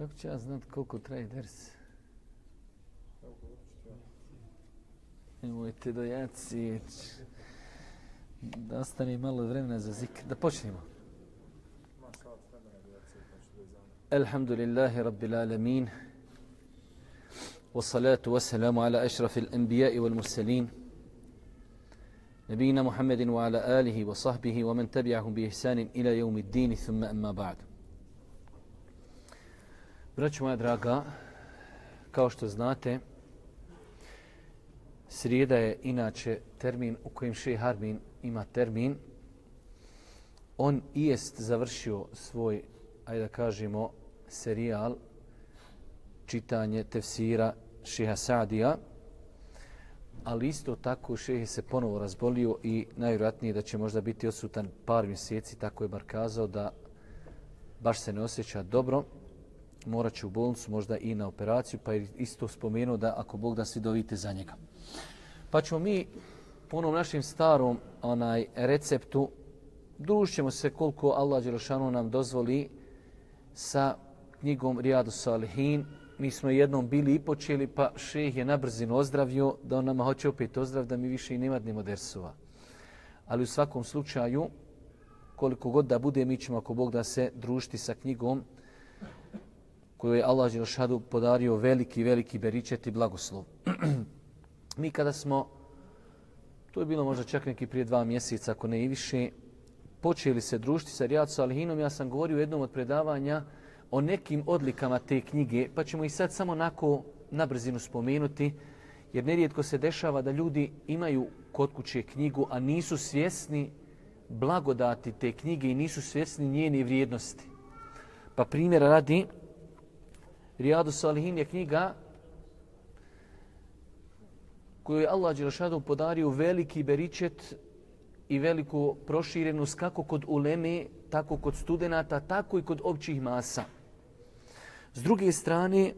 Как че аз знам колко трейдерс? Немойте да яци. Да остане за зик. Да почнем. الحمد لله رب العالمين والصلاة والسلام على أشرف الأنبياء والمرسلين نبينا محمد وعلى آله وصحبه ومن تبعهم بإحسان إلى يوم الدين ثم أما بعد Braćo moja draga, kao što znate, srijeda je inače termin u kojem Šej Harbin ima termin. On i jest završio svoj, ajde da kažemo, serijal čitanje tefsira Šeha Sadija, ali isto tako Šehe se ponovo razbolio i najvjerojatnije da će možda biti odsutan par mjeseci, tako je bar kazao, da baš se ne osjeća dobro morat će u bolnicu, možda i na operaciju, pa je isto spomenuo da ako Bog da svi dovite za njega. Pa ćemo mi po onom našem starom onaj receptu družit se koliko Allah Đelšanu nam dozvoli sa knjigom Rijadu Salihin. Mi smo jednom bili i počeli, pa šeh je nabrzino ozdravio, da on nama hoće opet ozdrav, da mi više i ne madnemo dersova. Ali u svakom slučaju, koliko god da bude, mi ćemo ako Bog da se družiti sa knjigom koju je Allah Đelšanu podario veliki, veliki beričet i blagoslov. Mi kada smo, to je bilo možda čak neki prije dva mjeseca, ako ne i više, počeli se družiti sa Rijad Salihinom, ja sam govorio u jednom od predavanja o nekim odlikama te knjige, pa ćemo i sad samo nako na brzinu spomenuti, jer nerijetko se dešava da ljudi imaju kod kuće knjigu, a nisu svjesni blagodati te knjige i nisu svjesni njene vrijednosti. Pa primjera radi, Rijadu Salihin je knjiga koju je Allah Đelšadu podario veliki beričet i veliku proširenost kako kod uleme, tako kod studenta, tako i kod općih masa. S druge strane,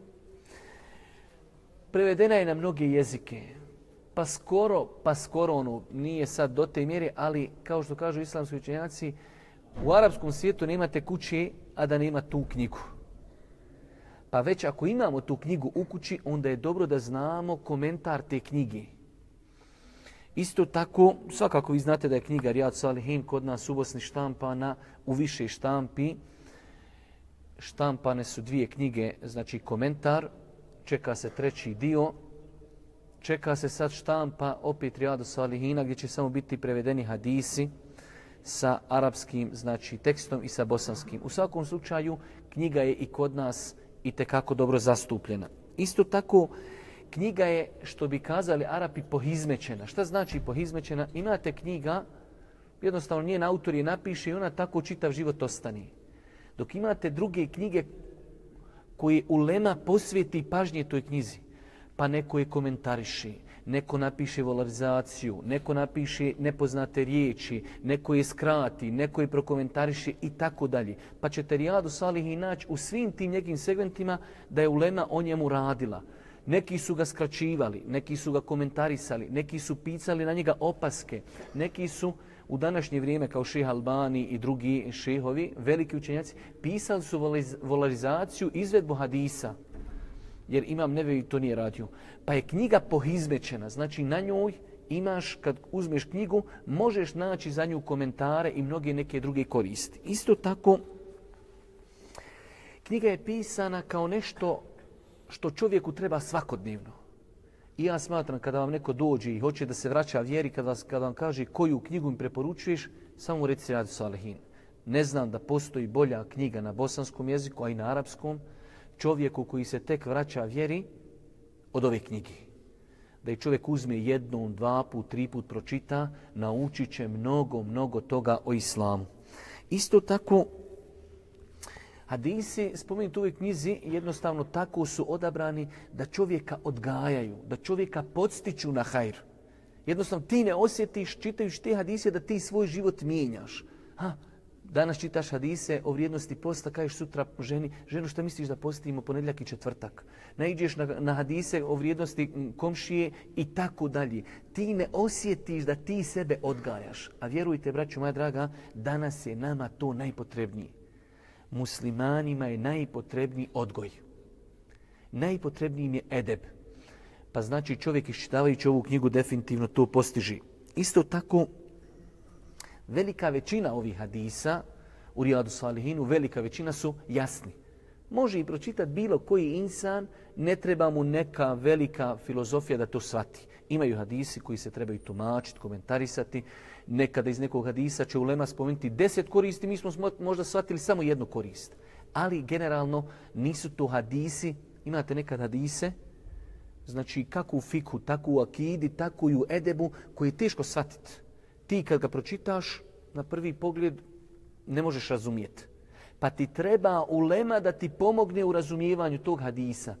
prevedena je na mnoge jezike. Pa skoro, pa skoro ono, nije sad do te mjere, ali kao što kažu islamski učenjaci, u arapskom svijetu nemate kuće, a da nema tu knjigu. Pa već ako imamo tu knjigu u kući, onda je dobro da znamo komentar te knjige. Isto tako, svakako vi znate da je knjiga Rijad Salihin kod nas u Bosni štampana u više štampi. Štampane su dvije knjige, znači komentar, čeka se treći dio, čeka se sad štampa opet Rijadu Salihina gdje će samo biti prevedeni hadisi sa arapskim znači tekstom i sa bosanskim. U svakom slučaju knjiga je i kod nas i te kako dobro zastupljena. Isto tako, knjiga je, što bi kazali Arapi, pohizmećena. Šta znači pohizmećena? Imate knjiga, jednostavno njen autor je napiše i ona tako čitav život ostane. Dok imate druge knjige koje ulema posveti pažnje toj knjizi, pa neko je komentariši, neko napiše volarizaciju, neko napiše nepoznate riječi, neko je skrati, neko je prokomentariše i tako dalje. Pa ćete Rijadu Salih i naći u svim tim nekim segmentima da je Ulema o njemu radila. Neki su ga skraćivali, neki su ga komentarisali, neki su pisali na njega opaske, neki su u današnje vrijeme kao ših Albani i drugi šehovi, veliki učenjaci, pisali su volarizaciju izvedbu hadisa jer imam nevevi to nije radio. Pa je knjiga pohizmećena, znači na njoj imaš, kad uzmeš knjigu, možeš naći za nju komentare i mnoge neke druge koristi. Isto tako, knjiga je pisana kao nešto što čovjeku treba svakodnevno. I ja smatram kada vam neko dođe i hoće da se vraća vjeri, kada, vas, kada vam kaže koju knjigu im preporučuješ, samo mu reci Radu Salihin. Ne znam da postoji bolja knjiga na bosanskom jeziku, a i na arapskom, čovjeku koji se tek vraća vjeri od ove knjige. Da je čovjek uzme jednom, dva put, tri put pročita, naučit će mnogo, mnogo toga o islamu. Isto tako, hadisi, spomenuti u ovoj knjizi, jednostavno tako su odabrani da čovjeka odgajaju, da čovjeka podstiču na hajr. Jednostavno, ti ne osjetiš, čitajući te hadise, da ti svoj život mijenjaš. Ha, Danas čitaš hadise o vrijednosti posta, kažeš sutra ženi, ženu šta misliš da postimo ponedljak i četvrtak. Naiđeš na, na hadise o vrijednosti komšije i tako dalje. Ti ne osjetiš da ti sebe odgajaš. A vjerujte, braću moja draga, danas je nama to najpotrebnije. muslimanima je najpotrebniji odgoj. Najpotrebniji im je edeb. Pa znači čovjek iščitavajući ovu knjigu definitivno to postiži. Isto tako, velika većina ovih hadisa u Rijadu Salihinu, velika većina su jasni. Može i pročitati bilo koji insan, ne treba mu neka velika filozofija da to svati. Imaju hadisi koji se trebaju tumačiti, komentarisati. Nekada iz nekog hadisa će ulema spomenuti deset koristi, mi smo možda shvatili samo jednu korist. Ali generalno nisu to hadisi, imate nekad hadise, znači kako u fiku, tako u akidi, tako i u edebu, koji je teško shvatiti. Ti kad ga pročitaš, na prvi pogled ne možeš razumijeti. Pa ti treba ulema da ti pomogne u razumijevanju tog hadisa.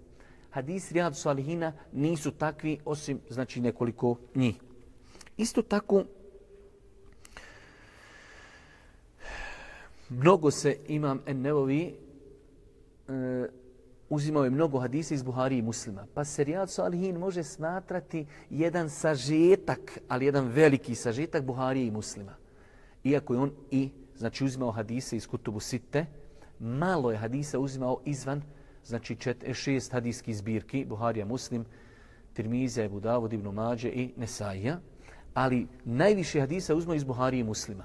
Hadis Rijadu Salihina nisu takvi osim znači nekoliko njih. Isto tako mnogo se imam Ennevovi e, uzimao je mnogo hadisa iz Buhari i muslima. Pa se Rijad Salihin može smatrati jedan sažetak, ali jedan veliki sažetak Buhari i muslima. Iako je on i znači uzimao hadise iz Kutubu Sitte, malo je hadisa uzimao izvan, znači čet, šest hadijskih zbirki, Buharija Muslim, Tirmizija, Ebu Davud, Ibn Mađe i Nesaija, ali najviše hadisa uzmao iz Buharije i Muslima.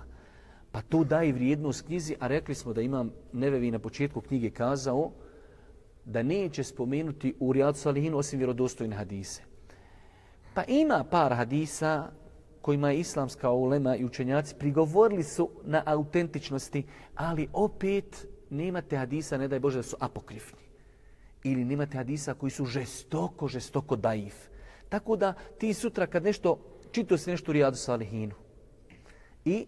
Pa to daje vrijednost knjizi, a rekli smo da imam Nevevi na početku knjige kazao da neće spomenuti u Rijadu Salihinu osim vjerodostojne hadise. Pa ima par hadisa kojima je islamska ulema i učenjaci prigovorili su na autentičnosti, ali opet nemate hadisa, ne daj Bože, da su apokrifni. Ili nemate hadisa koji su žestoko, žestoko daif. Tako da ti sutra kad nešto, čito se nešto u Rijadu Salihinu i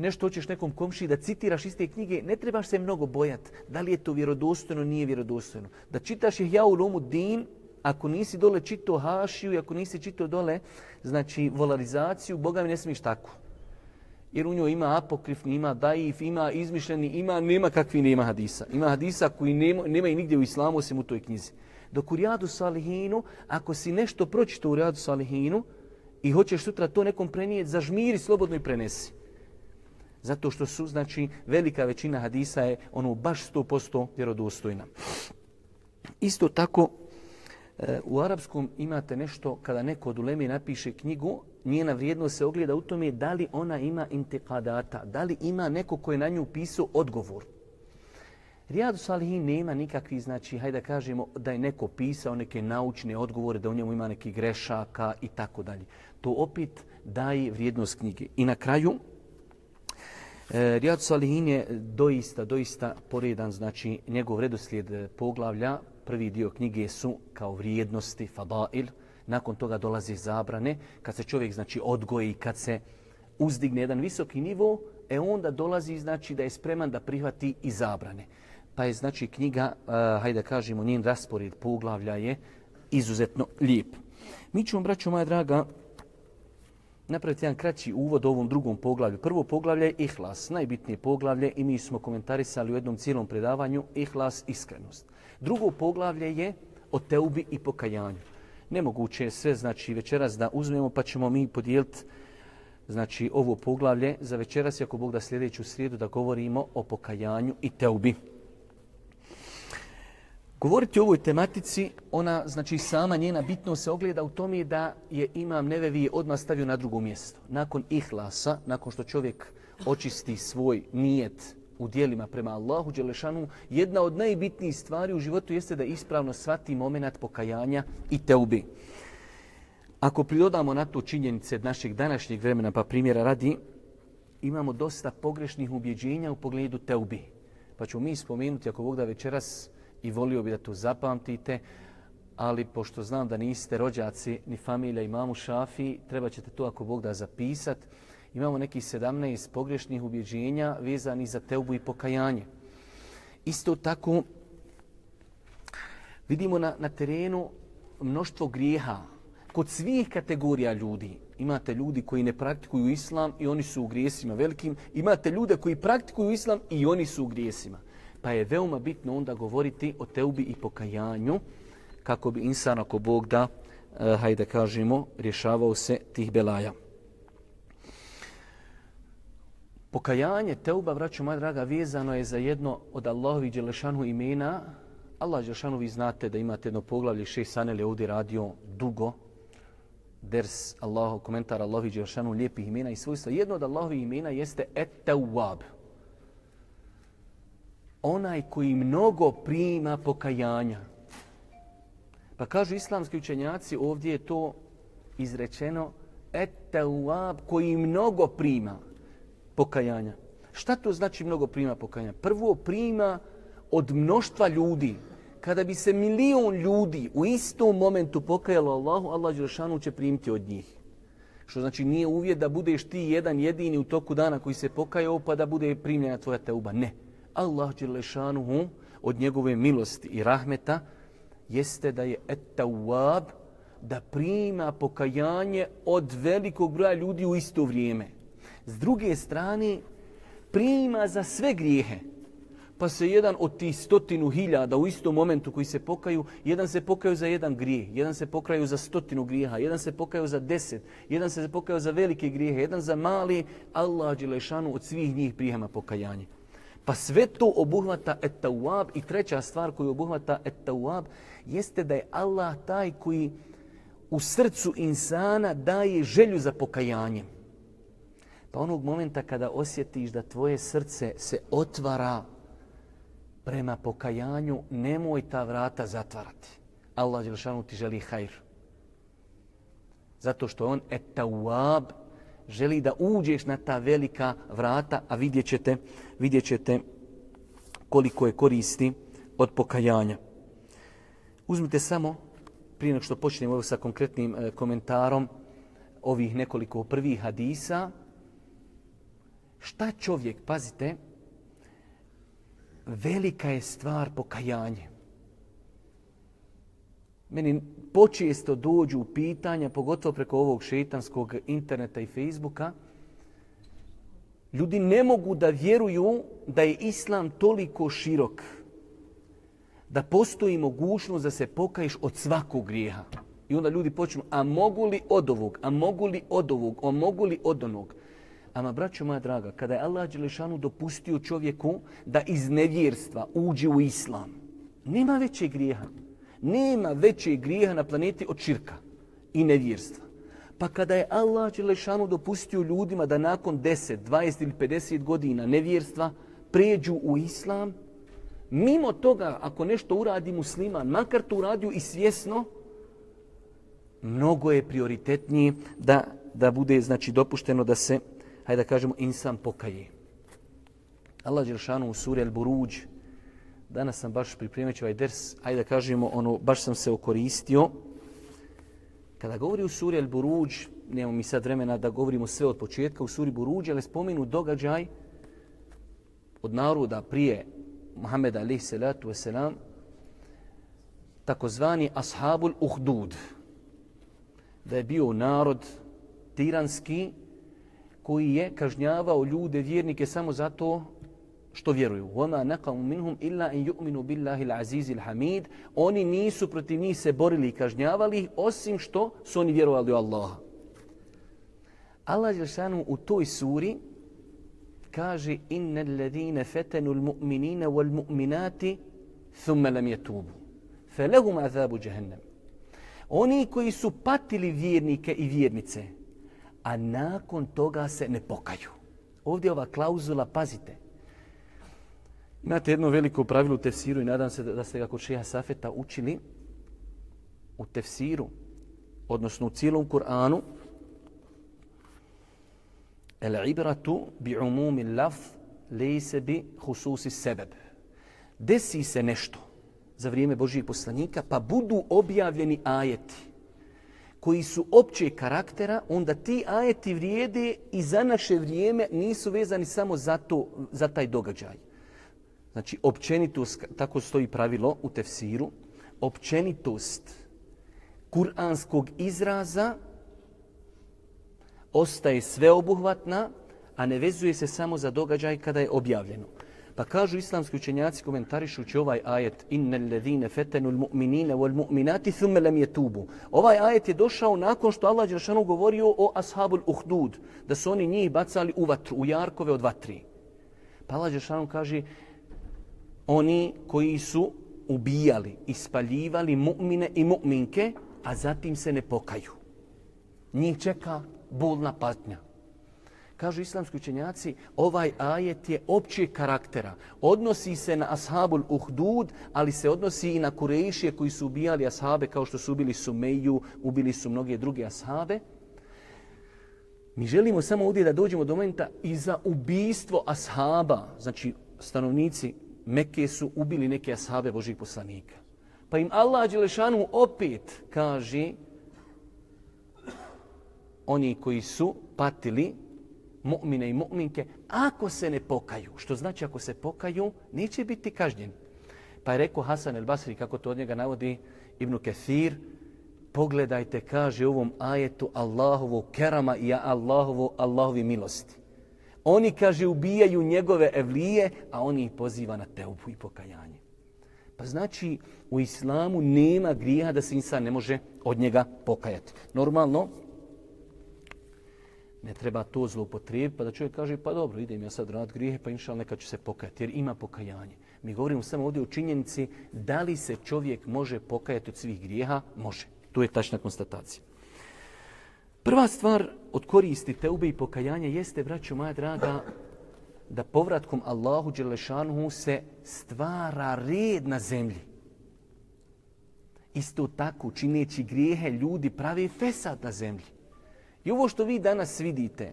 nešto hoćeš nekom komši da citiraš iz te knjige, ne trebaš se mnogo bojati da li je to vjerodostojno, nije vjerodostojno. Da čitaš ih ja u lomu din, ako nisi dole čito hašiju i ako nisi čito dole, znači volarizaciju, Boga mi ne smiješ tako. Jer u njoj ima apokrifni, ima daif, ima izmišljeni, ima, nema kakvi nema hadisa. Ima hadisa koji nema, nema i nigdje u islamu osim u toj knjizi. Dok u Rijadu Salihinu, ako si nešto pročito u Rijadu Salihinu i hoćeš sutra to nekom prenijeti, zažmiri slobodno i prenesi. Zato što su, znači, velika većina hadisa je ono baš 100% vjerodostojna. Isto tako, e, u arapskom imate nešto, kada neko od ulemi napiše knjigu, njena vrijednost se ogleda u tome da li ona ima intikadata, da li ima neko ko je na nju pisao odgovor. Rijadu Salihin nema nikakvi, znači, hajde da kažemo da je neko pisao neke naučne odgovore, da u njemu ima neki grešaka i tako dalje. To opet daje vrijednost knjige. I na kraju, E, Rijad Salihin je doista, doista poredan, znači njegov redoslijed e, poglavlja, prvi dio knjige su kao vrijednosti, fadail, nakon toga dolazi zabrane, kad se čovjek znači odgoji, kad se uzdigne jedan visoki nivo, e onda dolazi znači da je spreman da prihvati i zabrane. Pa je znači knjiga, uh, hajde kažemo, njen raspored poglavlja je izuzetno lijep. Mi ćemo, braćo moja draga, napraviti jedan kraći uvod ovom drugom poglavlju. Prvo poglavlje je ihlas, najbitnije poglavlje i mi smo komentarisali u jednom cijelom predavanju ihlas, iskrenost. Drugo poglavlje je o teubi i pokajanju. Nemoguće je sve, znači večeras da uzmemo pa ćemo mi podijeliti znači ovo poglavlje za večeras, ako Bog da sljedeću srijedu da govorimo o pokajanju i teubi. Govoriti o ovoj tematici, ona, znači sama njena bitnost se ogleda u tome da je Imam Nevevi odmah stavio na drugo mjesto. Nakon ihlasa, nakon što čovjek očisti svoj nijet u dijelima prema Allahu Đelešanu, jedna od najbitnijih stvari u životu jeste da ispravno svati moment pokajanja i teubi. Ako pridodamo na to činjenice našeg današnjeg vremena, pa primjera radi, imamo dosta pogrešnih ubjeđenja u pogledu teubi. Pa ću mi spomenuti, ako Bog da večeras i volio bi da to zapamtite, ali pošto znam da niste rođaci ni familija imamu Šafi, treba ćete to ako Bog da zapisat. Imamo nekih 17 pogrešnih ubjeđenja vezani za teubu i pokajanje. Isto tako vidimo na, na terenu mnoštvo grijeha kod svih kategorija ljudi. Imate ljudi koji ne praktikuju islam i oni su u grijesima velikim. Imate ljude koji praktikuju islam i oni su u grijesima. Pa je veoma bitno onda govoriti o teubi i pokajanju kako bi insan ako Bog da, eh, hajde kažemo, rješavao se tih belaja. Pokajanje teuba, braćo moja draga, vezano je za jedno od Allahovi Đelešanu imena. Allah Đelešanu, vi znate da imate jedno poglavlje, šest je ovdje radio dugo. Ders Allahu, komentar Allahovi Đelešanu, lijepih imena i svojstva. Jedno od Allahovi imena jeste Et-Tawwab. Onaj koji mnogo prima pokajanja. Pa kažu islamski učenjaci, ovdje je to izrečeno Et-Tawwab koji mnogo prima pokajanja. Šta to znači mnogo prima pokajanja? Prvo prima od mnoštva ljudi. Kada bi se milion ljudi u istom momentu pokajalo Allahu, Allah Đelšanu će primiti od njih. Što znači nije uvjet da budeš ti jedan jedini u toku dana koji se pokajao pa da bude primljena tvoja teuba. Ne. Allah Đelešanuhu od njegove milosti i rahmeta jeste da je et-tawab, da prima pokajanje od velikog broja ljudi u isto vrijeme. S druge strane, prima za sve grijehe. Pa se jedan od tih stotinu hiljada u istom momentu koji se pokaju, jedan se pokaju za jedan grijeh, jedan se pokaju za stotinu grijeha, jedan se pokaju za deset, jedan se pokaju za velike grijehe, jedan za mali, Allah Đelešanu od svih njih prijema pokajanje. Pa sve to obuhvata et-tawab i treća stvar koju obuhvata et-tawab jeste da je Allah taj koji u srcu insana daje želju za pokajanjem. Pa onog momenta kada osjetiš da tvoje srce se otvara prema pokajanju, nemoj ta vrata zatvarati. Allah Đelšanu ti želi hajr. Zato što on etawab želi da uđeš na ta velika vrata, a vidjet ćete, vidjet ćete koliko je koristi od pokajanja. Uzmite samo, prije nego što počnemo ovo sa konkretnim e, komentarom ovih nekoliko prvih hadisa, šta čovjek, pazite, velika je stvar pokajanje. Meni počesto dođu pitanja, pogotovo preko ovog šeitanskog interneta i Facebooka, ljudi ne mogu da vjeruju da je islam toliko širok, da postoji mogućnost da se pokaješ od svakog grijeha. I onda ljudi počnu, a mogu li od ovog, a mogu li od ovog, a mogu li od onog? Ama, braćo moja draga, kada je Allah Đelešanu dopustio čovjeku da iz nevjerstva uđe u islam, nema većeg grijeha. Nema većeg grijeha na planeti od širka i nevjerstva. Pa kada je Allah Đelešanu dopustio ljudima da nakon 10, 20 ili 50 godina nevjerstva pređu u islam, mimo toga, ako nešto uradi musliman, makar to uradio i svjesno, mnogo je prioritetnije da, da bude znači dopušteno da se hajde da kažemo, insan pokaje. Allah Đelešanu u suri Al-Buruđ, danas sam baš pripremio ovaj ders, ajde da kažemo, ono, baš sam se okoristio. Kada govori u suri Al-Buruđ, nemamo mi sad vremena da govorimo sve od početka u suri Buruđ, ali spominu događaj od naroda prije Muhammeda alaih salatu wasalam, takozvani Ashabul Uhdud, da je bio narod tiranski, koji je kažnjavao ljude, vjernike, samo zato što vjeruju. Oma naqamu minhum illa an yu'minu billahi al-aziz al-hamid. Oni nisu protiv njih se borili i kažnjavali osim što su oni vjerovali u Allaha. Allah dželešanu u toj suri kaže inna alladhina fatanu al-mu'minina wal-mu'minati thumma lam yatubu. Falahum azabu jahannam. Oni koji su patili vjernike i vjernice, a nakon toga se ne pokaju. Ovdje ova klauzula, pazite, imate jedno veliko pravilo u tefsiru i nadam se da ste ga kod šeha Safeta učili u tefsiru, odnosno u cijelom Kur'anu, el ibratu bi umumi laf lejse bi hususi sebeb. Desi se nešto za vrijeme Božijeg poslanika, pa budu objavljeni ajeti koji su opće karaktera, onda ti ajeti vrijede i za naše vrijeme nisu vezani samo za, to, za taj događaj. Znači, općenitost, tako stoji pravilo u tefsiru, općenitost kuranskog izraza ostaje sveobuhvatna, a ne vezuje se samo za događaj kada je objavljeno. Pa kažu islamski učenjaci komentarišući ovaj ajet innal ladhina fatanul mu'minina wal mu'minati thumma lam yatubu. Ovaj ajet je došao nakon što Allah dželešanu govorio o ashabul uhdud, da su oni njih bacali u vatru, u jarkove od vatri. Pa Allah dželešanu kaže oni koji su ubijali, ispaljivali mu'mine i mu'minke, a zatim se ne pokaju. Njih čeka bolna patnja. Kažu islamski učenjaci, ovaj ajet je općeg karaktera. Odnosi se na ashabul uhdud, ali se odnosi i na kurejšije koji su ubijali ashabe kao što su ubili Sumeju, ubili su mnoge druge ashabe. Mi želimo samo ovdje da dođemo do momenta i za ubijstvo ashaba, znači stanovnici Mekke su ubili neke ashabe Božih poslanika. Pa im Allah Đelešanu opet kaže oni koji su patili mu'mine i mu'minke, ako se ne pokaju, što znači ako se pokaju, neće biti kažnjen. Pa je rekao Hasan el Basri, kako to od njega navodi Ibnu Kethir, pogledajte, kaže u ovom ajetu Allahovu kerama i Allahovu, Allahovi milosti. Oni, kaže, ubijaju njegove evlije, a oni ih poziva na teubu i pokajanje. Pa znači, u islamu nema grija da se insan ne može od njega pokajati. Normalno, ne treba to zloupotrijebiti, pa da čovjek kaže, pa dobro, idem ja sad rad grijehe, pa inšal neka će se pokajati, jer ima pokajanje. Mi govorimo samo ovdje o činjenici da li se čovjek može pokajati od svih grijeha? Može. Tu je tačna konstatacija. Prva stvar od koristi teube i pokajanja jeste, braćo moja draga, da povratkom Allahu Đelešanuhu se stvara red na zemlji. Isto tako, čineći grijehe, ljudi pravi fesad na zemlji. I ovo što vi danas vidite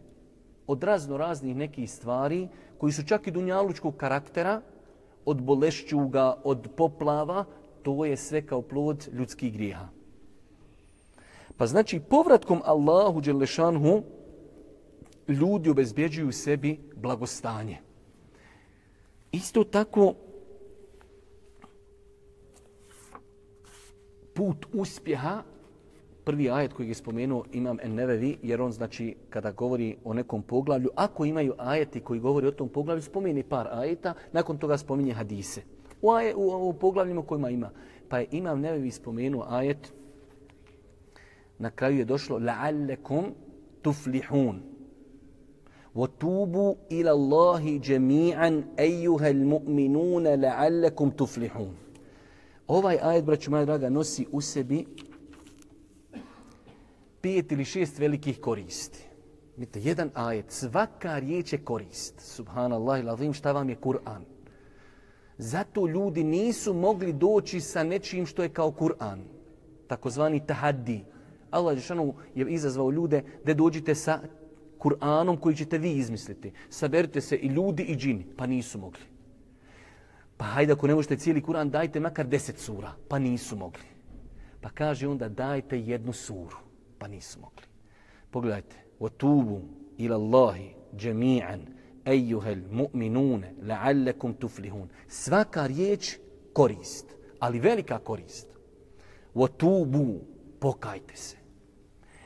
od razno raznih nekih stvari koji su čak i dunjalučkog karaktera, od bolešćuga, od poplava, to je sve kao plod ljudskih grijeha. Pa znači povratkom Allahu Đelešanhu ljudi obezbjeđuju sebi blagostanje. Isto tako put uspjeha prvi ajet koji je spomenuo imam en nevevi, jer on znači kada govori o nekom poglavlju, ako imaju ajeti koji govori o tom poglavlju, spomeni par ajeta, nakon toga spominje hadise. U, aje, u, u poglavljima kojima ima. Pa je imam nevevi spomenuo ajet, na kraju je došlo la'allekum tuflihun. وَتُوبُوا إِلَى اللَّهِ جَمِيعًا أَيُّهَا الْمُؤْمِنُونَ لَعَلَّكُمْ تُفْلِحُونَ Ovaj ajet, braću moja draga, nosi u sebi pet ili šest velikih koristi. Vidite, jedan ajet, svaka riječ je korist. Subhanallah, lavim, šta vam je Kur'an? Zato ljudi nisu mogli doći sa nečim što je kao Kur'an. Takozvani tahaddi. Allah Žešanu je izazvao ljude da dođite sa Kur'anom koji ćete vi izmisliti. Saberite se i ljudi i džini. Pa nisu mogli. Pa hajde ako ne možete cijeli Kur'an, dajte makar deset sura. Pa nisu mogli. Pa kaže onda dajte jednu suru pa nisu mogli. Pogledajte. وَتُوبُوا إِلَى اللَّهِ جَمِيعًا أَيُّهَا الْمُؤْمِنُونَ لَعَلَّكُمْ تُفْلِهُونَ Svaka riječ korist, ali velika korist. وَتُوبُوا Pokajte se.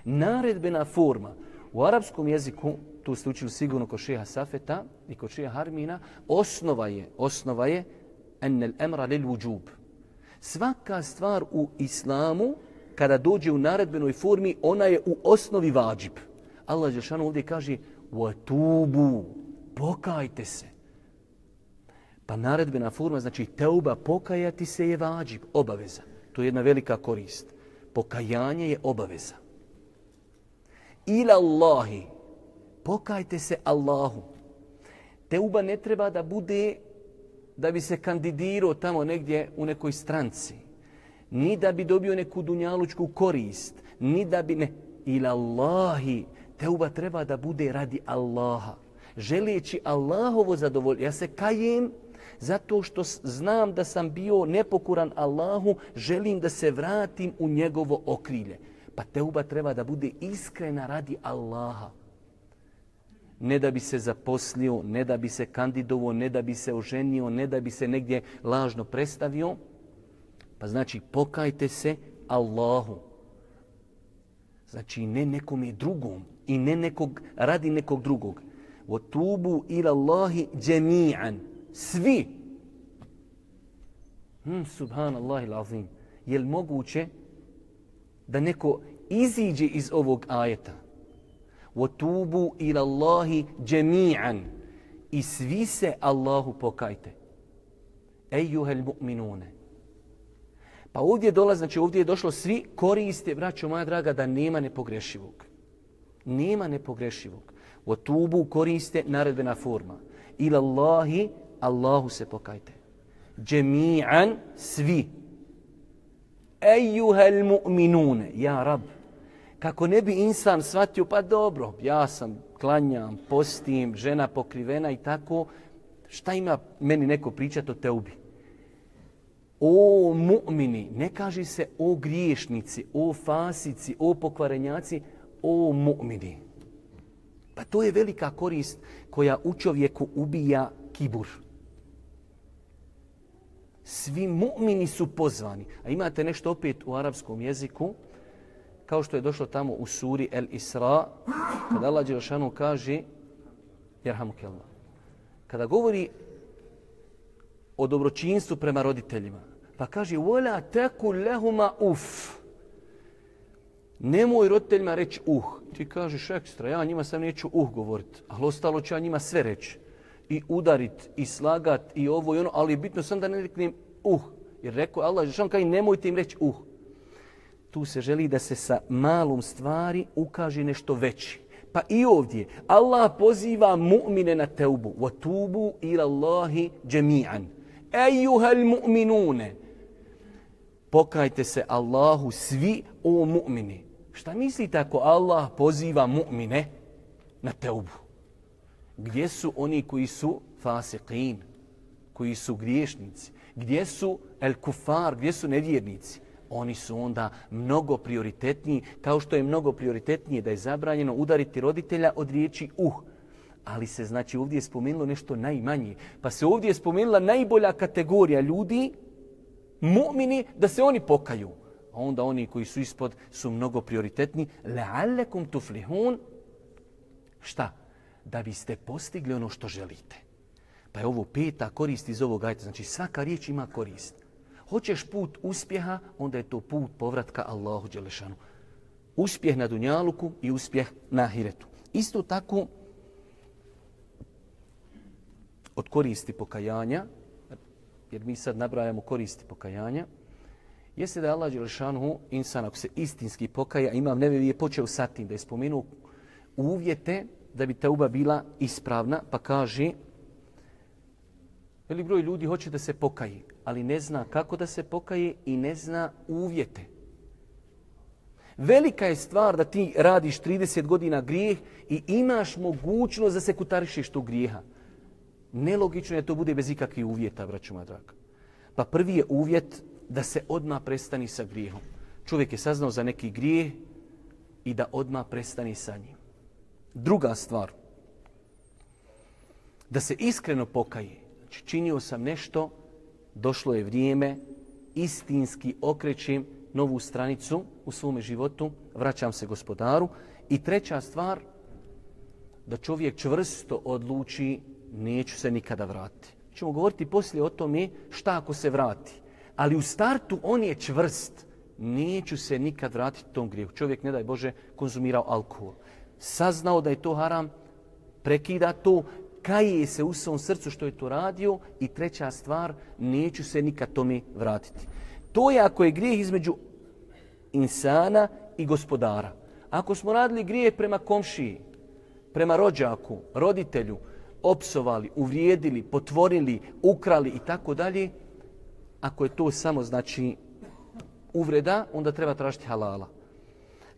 Naredbena forma u arapskom jeziku, tu ste učili sigurno kod šeha Safeta i kod šeha Harmina, osnova je, osnova je أَنَّ الْأَمْرَ لِلْوُجُوبِ Svaka stvar u islamu kada dođe u naredbenoj formi, ona je u osnovi vađib. Allah Žešanu ovdje kaže وَتُوبُ Pokajte se. Pa naredbena forma, znači teuba, pokajati se je vađib, obaveza. To je jedna velika korist. Pokajanje je obaveza. Ila Allahi, pokajte se Allahu. Teuba ne treba da bude da bi se kandidirao tamo negdje u nekoj stranci ni da bi dobio neku dunjalučku korist, ni da bi ne... Ila Allahi, teuba treba da bude radi Allaha. Želijeći Allahovo zadovoljstvo. Ja se kajem zato što znam da sam bio nepokuran Allahu, želim da se vratim u njegovo okrilje. Pa teuba treba da bude iskrena radi Allaha. Ne da bi se zaposlio, ne da bi se kandidovo, ne da bi se oženio, ne da bi se negdje lažno predstavio, Pa znači pokajte se Allahu. Znači ne nekom je drugom i ne nekog radi nekog drugog. Wa tubu ila Allahi jami'an svi. Hmm, subhanallah il-azim. Je li moguće da neko iziđe iz ovog ajeta? وَتُوبُوا إِلَى اللَّهِ جَمِيعًا I svi se Allahu pokajte. Ejuhel mu'minune. Pa ovdje dolazi, znači ovdje je došlo svi koriste, braćo moja draga, da nema nepogrešivog. Nema nepogrešivog. O tubu koriste naredbena forma. Ila Allahi, Allahu se pokajte. Džemi'an, svi. Ejuhel mu'minune, ja rab. Kako ne bi insan shvatio, pa dobro, ja sam klanjam, postim, žena pokrivena i tako, šta ima meni neko pričati o teubi? O mu'mini, ne kaže se o griješnici, o fasici, o pokvarenjaci, o mu'mini. Pa to je velika korist koja u čovjeku ubija kibur. Svi mu'mini su pozvani. A imate nešto opet u arapskom jeziku, kao što je došlo tamo u suri El Isra, kada Allah Đelšanu kaže, jerhamu kelma, kada govori o dobročinstvu prema roditeljima, pa kaže, vola teku lehuma uf. Nemoj roditeljima reći uh. Ti kažeš ekstra, ja njima sam neću uh govorit, ali ostalo ću ja njima sve reći. I udarit, i slagat, i ovo i ono, ali je bitno sam da ne reknem uh. Jer rekao Allah, Žešan kaj nemojte im reći uh tu se želi da se sa malom stvari ukaže nešto veći. Pa i ovdje Allah poziva mu'mine na teubu. Wa tubu ila Allahi džemi'an. Ejuhel mu'minune. Pokajte se Allahu svi o mu'mini. Šta mislite ako Allah poziva mu'mine na teubu? Gdje su oni koji su fasiqin? Koji su griješnici? Gdje su el kufar? Gdje su nevjernici? oni su onda mnogo prioritetniji, kao što je mnogo prioritetnije da je zabranjeno udariti roditelja od riječi uh. Ali se znači ovdje je spomenulo nešto najmanje. Pa se ovdje je spomenula najbolja kategorija ljudi, mu'mini, da se oni pokaju. A onda oni koji su ispod su mnogo prioritetni. Le'allekum tuflihun. Šta? Da biste postigli ono što želite. Pa je ovo peta korist iz ovog ajta. Znači svaka riječ ima korist hoćeš put uspjeha, onda je to put povratka Allahu Đelešanu. Uspjeh na Dunjaluku i uspjeh na Ahiretu. Isto tako, od koristi pokajanja, jer mi sad nabrajamo koristi pokajanja, jeste da je Allah Đelešanu insan, ako se istinski pokaja, imam nevevi je počeo sa tim da je spomenuo uvjete da bi teuba bila ispravna, pa kaže, velik broj ljudi hoće da se pokaji, ali ne zna kako da se pokaje i ne zna uvjete. Velika je stvar da ti radiš 30 godina grijeh i imaš mogućnost da se kutarišiš tu grijeha. Nelogično je to bude bez ikakvih uvjeta, braću moja draga. Pa prvi je uvjet da se odma prestani sa grijehom. Čovjek je saznao za neki grijeh i da odma prestani sa njim. Druga stvar, da se iskreno pokaje. Znači, činio sam nešto došlo je vrijeme, istinski okrećem novu stranicu u svome životu, vraćam se gospodaru. I treća stvar, da čovjek čvrsto odluči, neću se nikada vratiti. Čemo govoriti poslije o tome šta ako se vrati. Ali u startu on je čvrst. Neću se nikad vratiti tom grijehu. Čovjek, ne daj Bože, konzumirao alkohol. Saznao da je to haram, prekida to, kaje se u svom srcu što je to radio i treća stvar, neću se nikad tome vratiti. To je ako je grijeh između insana i gospodara. Ako smo radili grijeh prema komšiji, prema rođaku, roditelju, opsovali, uvrijedili, potvorili, ukrali i tako dalje, ako je to samo znači uvreda, onda treba tražiti halala.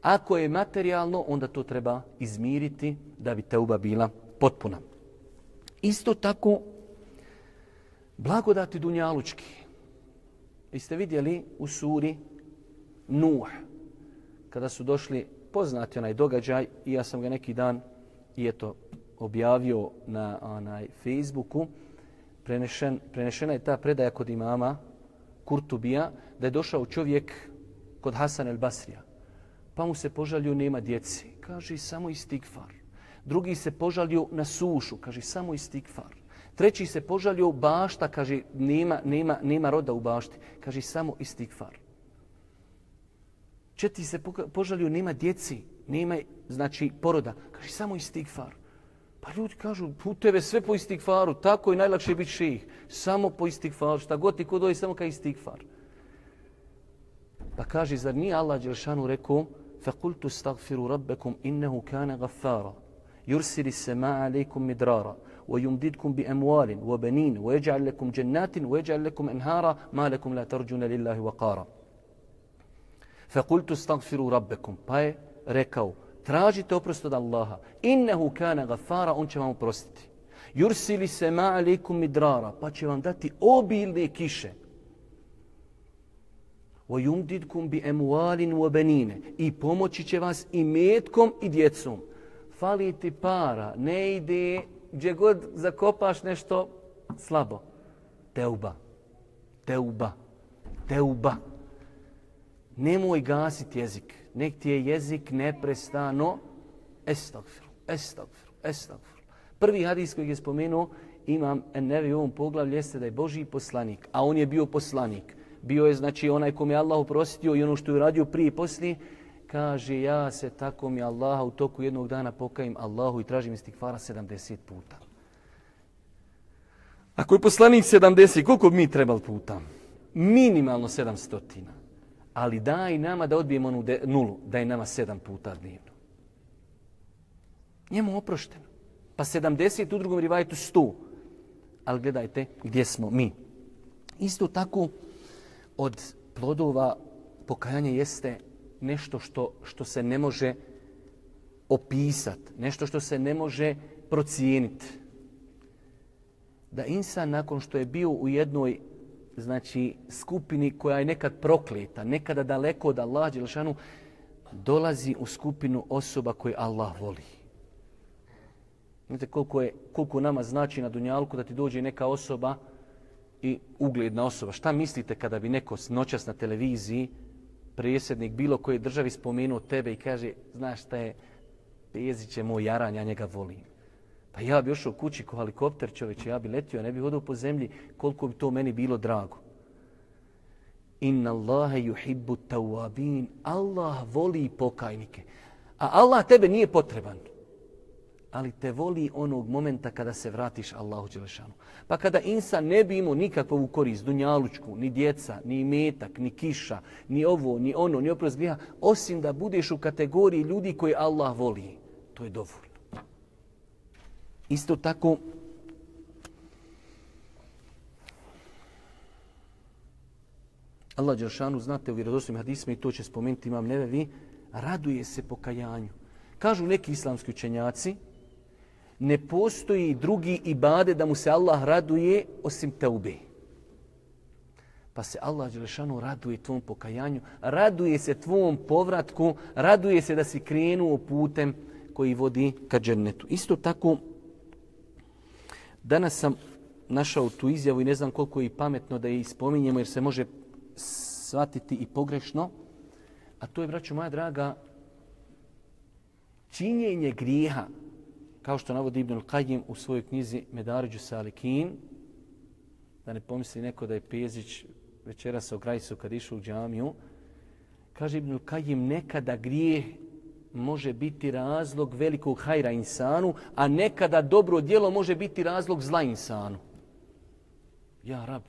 Ako je materijalno, onda to treba izmiriti da bi teuba bila potpuna. Isto tako, blagodati Dunjalučki. Vi ste vidjeli u suri Nuh, kada su došli poznati onaj događaj, i ja sam ga neki dan i eto objavio na onaj Facebooku, prenešen, prenešena je ta predaja kod imama Kurtubija, da je došao čovjek kod Hasan el Basrija. Pa mu se požalio, nema djeci. Kaže, samo istigfar. Drugi se požalio na sušu, kaže samo istigfar. Treći se požalio bašta, kaže, nema, nema, nema roda u bašti. Kaže, samo istigfar. Četiri se požalio, nema djeci, nema, znači, poroda. Kaže, samo istigfar. Pa ljudi kažu, u tebe sve po istigfaru, tako je najlakše biti ših. Samo po istigfaru, šta god ti kod samo kao istigfar. Pa kaže, zar nije Allah Đelšanu rekao, فَقُلْتُ اسْتَغْفِرُوا رَبَّكُمْ إِنَّهُ كَانَ غَفَّارًا يُرْسِلِ السَّمَاءَ عَلَيْكُمْ مِدْرَارًا وَيُمْدِدْكُمْ بِأَمْوَالٍ وَبَنِينَ وَيَجْعَلْ لَكُمْ جَنَّاتٍ وَيَجْعَلْ لَكُمْ أَنْهَارًا مَا لَكُمْ لَا تَرْجُونَ لِلَّهِ وَقَارًا فَقُلْتُ اسْتَغْفِرُوا رَبَّكُمْ Pa je rekao, tražite oprost od Allaha. Innehu kana gafara, on će vam oprostiti. Yursili se ma'alikum midrara, pa će. وَيُمْدِدْكُمْ بِأَمْوَالٍ bi. I pomoći će vas i metkom i djecom. Fali ti para, ne ide gdje god zakopaš nešto slabo. Teuba. Teuba. Teuba. Nemoj gasiti jezik nek ti je jezik neprestano estagfiru, estagfiru, estagfiru. Prvi hadis koji je spomenuo imam nevi u ovom poglavlju jeste da je Boži poslanik, a on je bio poslanik. Bio je znači onaj kom je Allah uprostio i ono što je uradio prije i poslije, kaže ja se tako mi Allaha u toku jednog dana pokajim Allahu i tražim istikvara 70 puta. Ako je poslanik 70, koliko bi mi trebali puta? Minimalno 700 ali daj nama da odbijemo onu de, nulu, daj nama 7 puta dnevno. Njemu oprošteno. Pa 70 u drugom rivajetu 100. Ali gledajte gdje smo mi. Isto tako od plodova pokajanja jeste nešto što, što se ne može opisati, nešto što se ne može procijeniti. Da insan nakon što je bio u jednoj znači skupini koja je nekad prokleta, nekada daleko od Allaha Đelšanu, dolazi u skupinu osoba koje Allah voli. Znate koliko, je, koliko nama znači na Dunjalku da ti dođe neka osoba i ugledna osoba. Šta mislite kada bi neko noćas na televiziji, prijesednik bilo koje državi spomenuo tebe i kaže, znaš šta je, Pezić je moj jaran, ja njega volim. Pa ja bi ošao kući ko helikopter čovječe, ja bi letio, ne bi hodao po zemlji, koliko bi to meni bilo drago. Inna Allahe yuhibbu tawabin. Allah voli pokajnike. A Allah tebe nije potreban. Ali te voli onog momenta kada se vratiš Allahu Đelešanu. Pa kada insan ne bi imao nikakvu korist, dunjalučku, ni djeca, ni metak, ni kiša, ni ovo, ni ono, ni oprost grija, osim da budeš u kategoriji ljudi koji Allah voli. To je dovoljno. Isto tako, Allah Đelešanu, znate u vjerodostojnim hadisima i to će spomenuti imam nevevi, raduje se pokajanju. Kažu neki islamski učenjaci, ne postoji drugi ibade da mu se Allah raduje osim teube. Pa se Allah Đelešanu raduje tvom pokajanju, raduje se tvom povratku, raduje se da si krenuo putem koji vodi ka džennetu. Isto tako, Danas sam našao tu izjavu i ne znam koliko je pametno da je ispominjemo jer se može shvatiti i pogrešno. A to je, braću moja draga, činjenje grijeha, kao što navodi Ibn Al-Qajim u svojoj knjizi Medaređu Salikin, da ne pomisli neko da je Pezić večera sa ograjsu kad išao u džamiju, kaže Ibn Al-Qajim, nekada grijeh može biti razlog velikog hajra insanu, a nekada dobro djelo može biti razlog zla insanu. Ja, rab.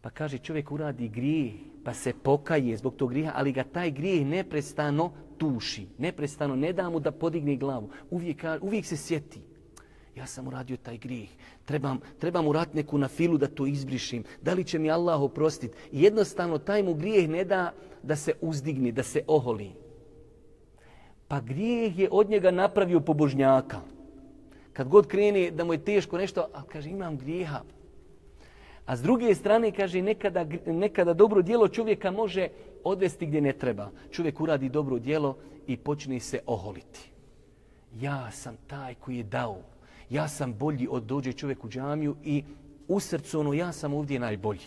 Pa kaže, čovjek uradi grijeh, pa se pokaje zbog tog grijeha, ali ga taj grijeh neprestano tuši. Neprestano, ne da mu da podigne glavu. Uvijek, uvijek se sjeti. Ja sam uradio taj grijeh. Trebam, trebam urat neku na filu da to izbrišim. Da li će mi Allah oprostiti? Jednostavno, taj mu grijeh ne da da se uzdigni, da se oholi. Pa grijeh je od njega napravio pobožnjaka. Kad god krene da mu je teško nešto, a kaže imam grijeha. A s druge strane, kaže, nekada, nekada dobro dijelo čovjeka može odvesti gdje ne treba. Čovjek uradi dobro djelo i počne se oholiti. Ja sam taj koji je dao. Ja sam bolji od dođe čovjek u džamiju i u srcu ono, ja sam ovdje najbolji.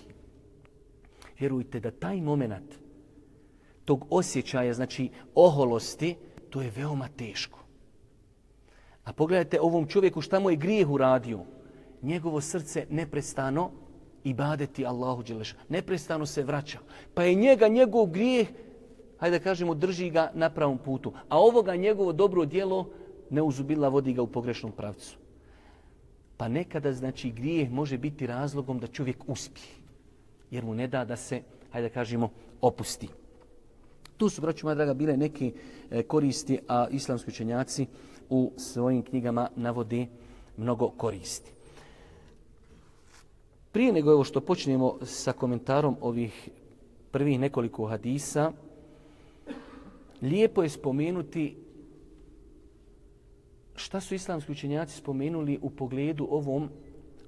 Vjerujte da taj moment tog osjećaja, znači oholosti, to je veoma teško. A pogledajte ovom čovjeku šta mu je grijeh uradio. njegovo srce neprestano ibadeti Allahu Đelešanu. Neprestano se vraća. Pa je njega, njegov grijeh, hajde da kažemo, drži ga na pravom putu. A ovoga njegovo dobro dijelo neuzubila vodi ga u pogrešnom pravcu. Pa nekada, znači, grijeh može biti razlogom da čovjek uspije. Jer mu ne da da se, hajde da kažemo, opusti. Tu su, braću moja draga, bile neke e, koristi, a islamski učenjaci u svojim knjigama navode mnogo koristi. Prije nego evo što počnemo sa komentarom ovih prvih nekoliko hadisa, lijepo je spomenuti šta su islamski učenjaci spomenuli u pogledu ovom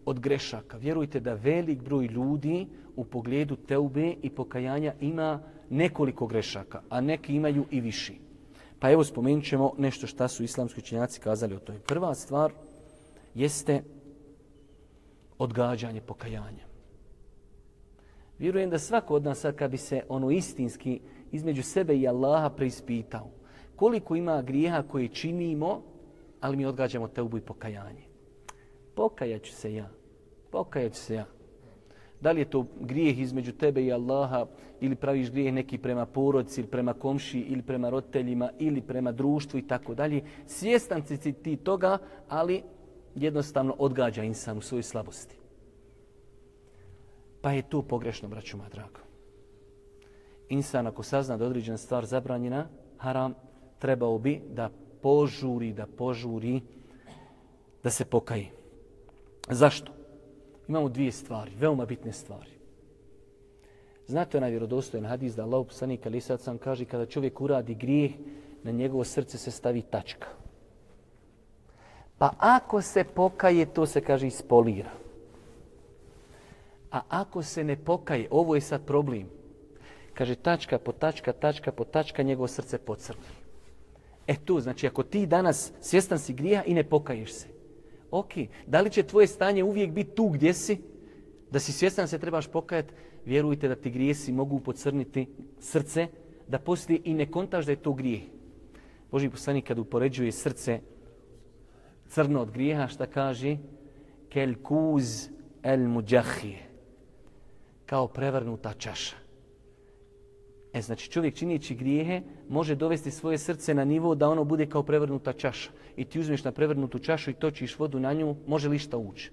od grešaka. Vjerujte da velik broj ljudi u pogledu teube i pokajanja ima nekoliko grešaka, a neki imaju i viši. Pa evo spomenut ćemo nešto šta su islamski učenjaci kazali o toj. Prva stvar jeste odgađanje pokajanja. Vjerujem da svako od nas sad kad bi se ono istinski između sebe i Allaha preispitao koliko ima grijeha koje činimo, ali mi odgađamo teubu i pokajanje. Pokajaću se ja. Pokajaću se ja. Da li je to grijeh između tebe i Allaha ili praviš grijeh neki prema porodci ili prema komši ili prema roditeljima ili prema društvu i tako dalje. Svjestan si ti toga, ali jednostavno odgađa insan u svojoj slabosti. Pa je to pogrešno, braću moja drago. Insan ako sazna da određena stvar zabranjena, haram, trebao bi da požuri, da požuri, da se pokaji. Zašto? Imamo dvije stvari, veoma bitne stvari. Znate onaj vjerodostojen hadis da Allah poslanik ali sad sam kaže kada čovjek uradi grijeh, na njegovo srce se stavi tačka. Pa ako se pokaje, to se kaže ispolira. A ako se ne pokaje, ovo je sad problem. Kaže tačka po tačka, tačka po tačka, njegovo srce pocrli. E tu, znači ako ti danas svjestan si grija i ne pokaješ se. Ok, da li će tvoje stanje uvijek biti tu gdje si? Da si svjestan se trebaš pokajati, vjerujte da ti grijesi mogu pocrniti srce, da poslije i ne kontaš da je to grijeh. Boži poslanik kad upoređuje srce crno od grijeha, šta kaže? Kel kuz el muđahije. Kao prevrnuta čaša. E, znači čovjek činijeći grijehe može dovesti svoje srce na nivo da ono bude kao prevrnuta čaša. I ti uzmeš na prevrnutu čašu i točiš vodu na nju, može li šta ući?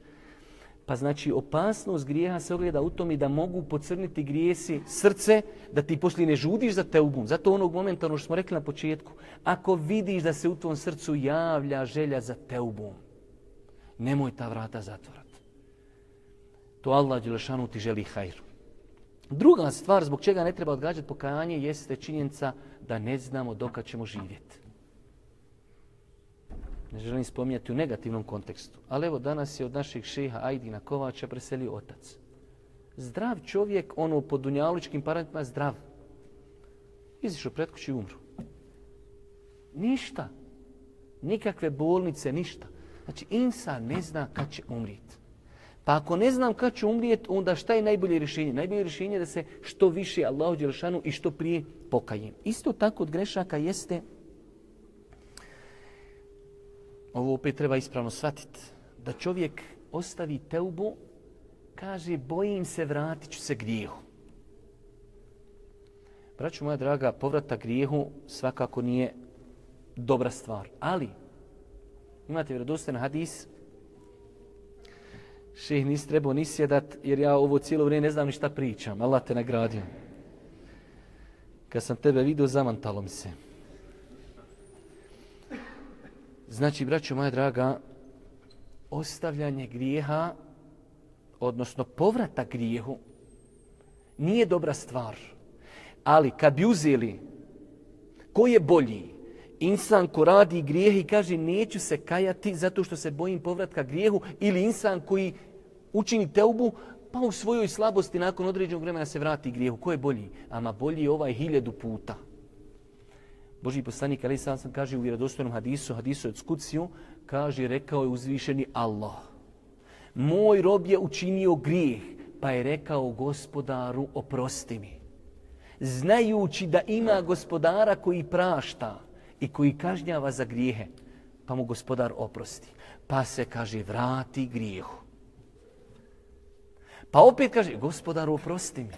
Pa znači opasnost grijeha se ogleda u tom i da mogu pocrniti grijesi srce, da ti poslije ne žudiš za teubom. Zato onog momenta, ono što smo rekli na početku, ako vidiš da se u tvom srcu javlja želja za teubom, nemoj ta vrata zatvorati. To Allah Đelešanu ti želi hajru. Druga stvar zbog čega ne treba odgađati pokajanje jeste činjenica da ne znamo dokad ćemo živjeti. Ne želim spominjati u negativnom kontekstu. Ali evo danas je od naših šeha Ajdina Kovača preselio otac. Zdrav čovjek, ono po dunjalučkim parametrima, zdrav. Izišao pred kući i umru. Ništa. Nikakve bolnice, ništa. Znači, insan ne zna kad će umrijeti. Pa ako ne znam kad ću umrijeti, onda šta je najbolje rješenje? Najbolje rješenje je da se što više Allahu Đelšanu i što prije pokajem. Isto tako od grešaka jeste, ovo opet treba ispravno shvatiti, da čovjek ostavi teubu, kaže bojim se, vratit ću se grijehu. Braću moja draga, povrata grijehu svakako nije dobra stvar. Ali, imate vjerodostan hadis, Šeh, nisi trebao ni sjedat, jer ja ovo cijelo vrijeme ne znam ni šta pričam. Allah te nagradio. Kad sam tebe vidio, zamantalo mi se. Znači, braćo moja draga, ostavljanje grijeha, odnosno povrata grijehu, nije dobra stvar. Ali kad bi uzeli ko je bolji, insan ko radi grijeh i kaže neću se kajati zato što se bojim povratka grijehu ili insan koji učini teubu, pa u svojoj slabosti nakon određenog vremena se vrati grijehu. Ko je bolji? Ama bolji je ovaj hiljadu puta. Boži poslanik, ali sam sam kaže u vjerodostojnom hadisu, hadisu od Skuciju, kaže, rekao je uzvišeni Allah. Moj rob je učinio grijeh, pa je rekao gospodaru, oprosti mi. Znajući da ima gospodara koji prašta i koji kažnjava za grijehe, pa mu gospodar oprosti. Pa se, kaže, vrati grijehu. Pa opet kaže, gospodaru, oprosti mi.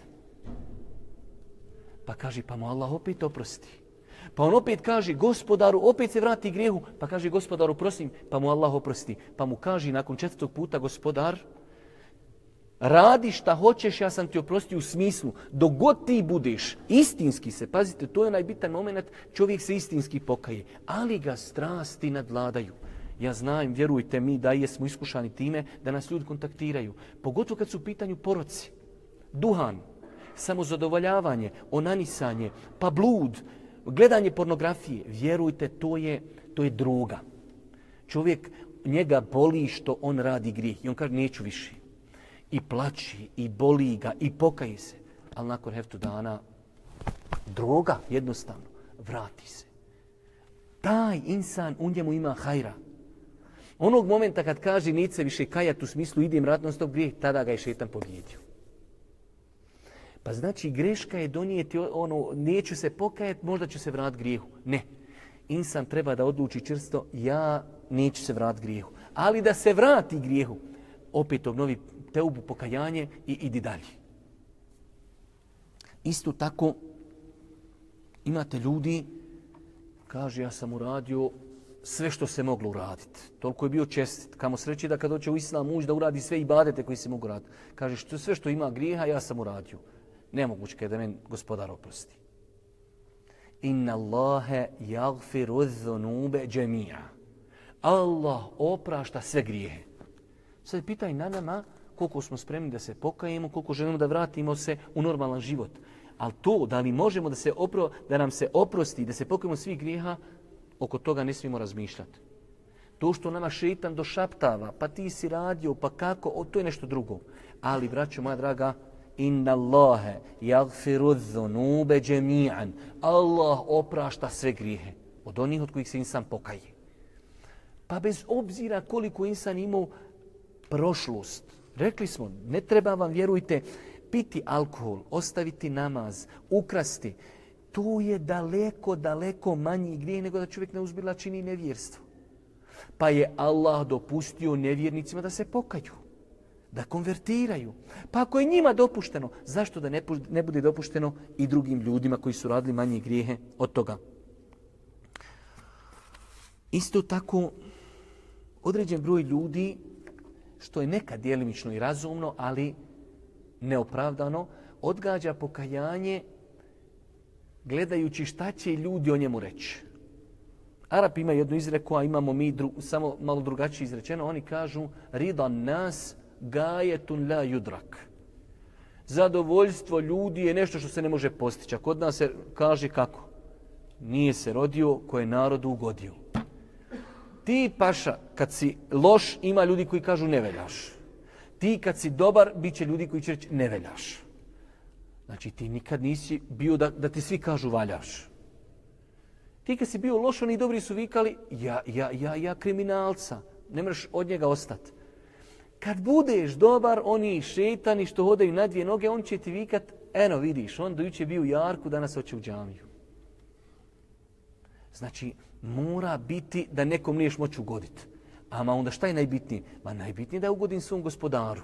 Pa kaže, pa mu Allah opet oprosti. Pa on opet kaže, gospodaru, opet se vrati grijehu. Pa kaže, gospodaru, prosim, pa mu Allah oprosti. Pa mu kaže, nakon četvrtog puta, gospodar, radi šta hoćeš, ja sam ti oprostio u smislu, dok god ti budeš istinski se, pazite, to je najbitan moment, čovjek se istinski pokaje, ali ga strasti nadvladaju. Ja znam, vjerujte mi da jesmo iskušani time da nas ljudi kontaktiraju. Pogotovo kad su u pitanju poroci. Duhan, samozadovoljavanje, onanisanje, pa blud, gledanje pornografije. Vjerujte, to je, to je druga. Čovjek njega boli što on radi grijeh I on kaže, neću više. I plaći, i boli ga, i pokaje se. Ali nakon heftu dana, droga, jednostavno, vrati se. Taj insan, u njemu ima hajra. Onog momenta kad kaže nice više kajat u smislu idem ratno tog grijeh, tada ga je šetan pobjedio. Pa znači greška je donijeti ono, neću se pokajati, možda ću se vrat grijehu. Ne. Insan treba da odluči črsto, ja neću se vrat grijehu. Ali da se vrati grijehu, opet obnovi teubu pokajanje i idi dalje. Isto tako imate ljudi, kaže ja sam uradio sve što se moglo uraditi. Toliko je bio čestit. Kamo sreći da kad hoće u islam muž da uradi sve ibadete koji se mogu raditi. Kaže što sve što ima grijeha ja sam uradio. Nemoguće kada men gospodar oprosti. Inna Allahe jagfiru dhunube džemija. Allah oprašta sve grijehe. Sad pitaj na nama koliko smo spremni da se pokajemo, koliko želimo da vratimo se u normalan život. Ali to, da li možemo da, se opro, da nam se oprosti, da se pokajemo svih grijeha, oko toga ne smijemo razmišljati. To što nama šeitan došaptava, pa ti si radio, pa kako, o, to je nešto drugo. Ali, braćo moja draga, inna Allahe jagfiru dhunube džemi'an. Allah oprašta sve grijehe od onih od kojih se insan pokaje. Pa bez obzira koliko insan imao prošlost, rekli smo, ne treba vam, vjerujte, piti alkohol, ostaviti namaz, ukrasti, to je daleko, daleko manji grijeh nego da čovjek ne uzbila čini nevjerstvo. Pa je Allah dopustio nevjernicima da se pokaju, da konvertiraju. Pa ako je njima dopušteno, zašto da ne, ne bude dopušteno i drugim ljudima koji su radili manje grijehe od toga? Isto tako, određen broj ljudi, što je nekad dijelimično i razumno, ali neopravdano, odgađa pokajanje gledajući šta će ljudi o njemu reći. Arab ima jednu izreku, a imamo mi dru, samo malo drugačije izrečeno. Oni kažu, ridan nas gajetun la judrak. Zadovoljstvo ljudi je nešto što se ne može postići. A kod nas se kaže kako? Nije se rodio koje je narodu ugodio. Ti, paša, kad si loš, ima ljudi koji kažu ne veljaš. Ti, kad si dobar, bit će ljudi koji će reći ne veljaš. Znači ti nikad nisi bio da, da ti svi kažu valjaš. Ti kad si bio loš, oni dobri su vikali, ja, ja, ja, ja kriminalca, ne mreš od njega ostati. Kad budeš dobar, oni šetani što hodaju na dvije noge, on će ti vikat, eno vidiš, on dojuče bio u Jarku, danas hoće u džamiju. Znači, mora biti da nekom niješ moći ugoditi. Ama onda šta je najbitnije? Ma najbitnije da ugodim svom gospodaru.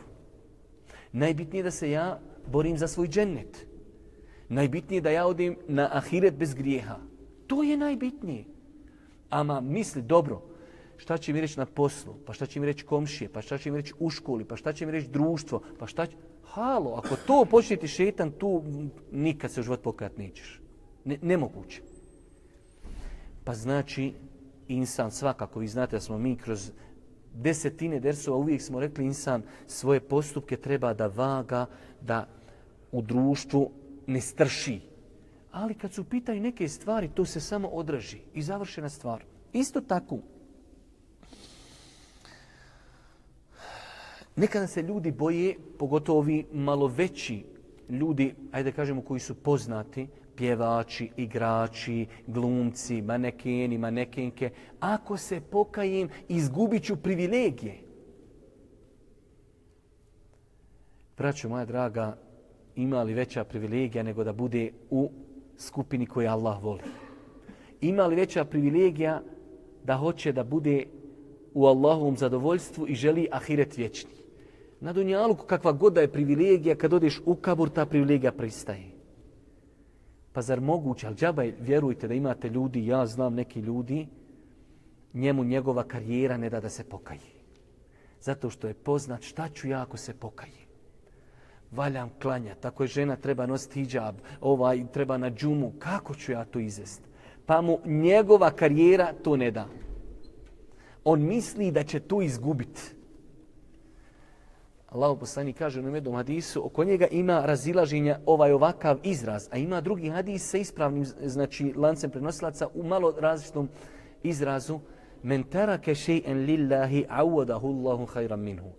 Najbitnije da se ja borim za svoj džennet. Najbitnije da ja odim na ahiret bez grijeha. To je najbitnije. Ama misli, dobro, šta će mi reći na poslu, pa šta će mi reći komšije, pa šta će mi reći u školi, pa šta će mi reći društvo, pa šta će... Halo, ako to počne ti šetan, tu nikad se u život pokajat nećeš. Ne, nemoguće. Pa znači, insan svakako, vi znate da smo mi kroz desetine dersova uvijek smo rekli insan svoje postupke treba da vaga, da u društvu ne strši. Ali kad su pitaju neke stvari, to se samo odraži i završena stvar. Isto tako, nekada se ljudi boje, pogotovo ovi malo veći ljudi, ajde da kažemo koji su poznati, pjevači, igrači, glumci, manekeni, manekenke, ako se pokajem, izgubit ću privilegije. Braćo moja draga, ima li veća privilegija nego da bude u skupini koju Allah voli? Ima li veća privilegija da hoće da bude u Allahovom zadovoljstvu i želi ahiret vječni? Na dunjalu kakva god da je privilegija, kad odeš u kabur, ta privilegija pristaje. Pa zar moguće, ali džaba vjerujte da imate ljudi, ja znam neki ljudi, njemu njegova karijera ne da da se pokaje. Zato što je poznat šta ću ja ako se pokaje. Valjam klanja, tako je žena treba nositi hijab, ovaj treba na džumu, kako ću ja to izvest? Pa mu njegova karijera to ne da. On misli da će to izgubiti. Allah poslani kaže u jednom hadisu, oko njega ima razilaženja ovaj ovakav izraz, a ima drugi hadis sa ispravnim znači, lancem prenosilaca u malo različitom izrazu. Men tarake še'en lillahi awadahu Allahu khayran minhu.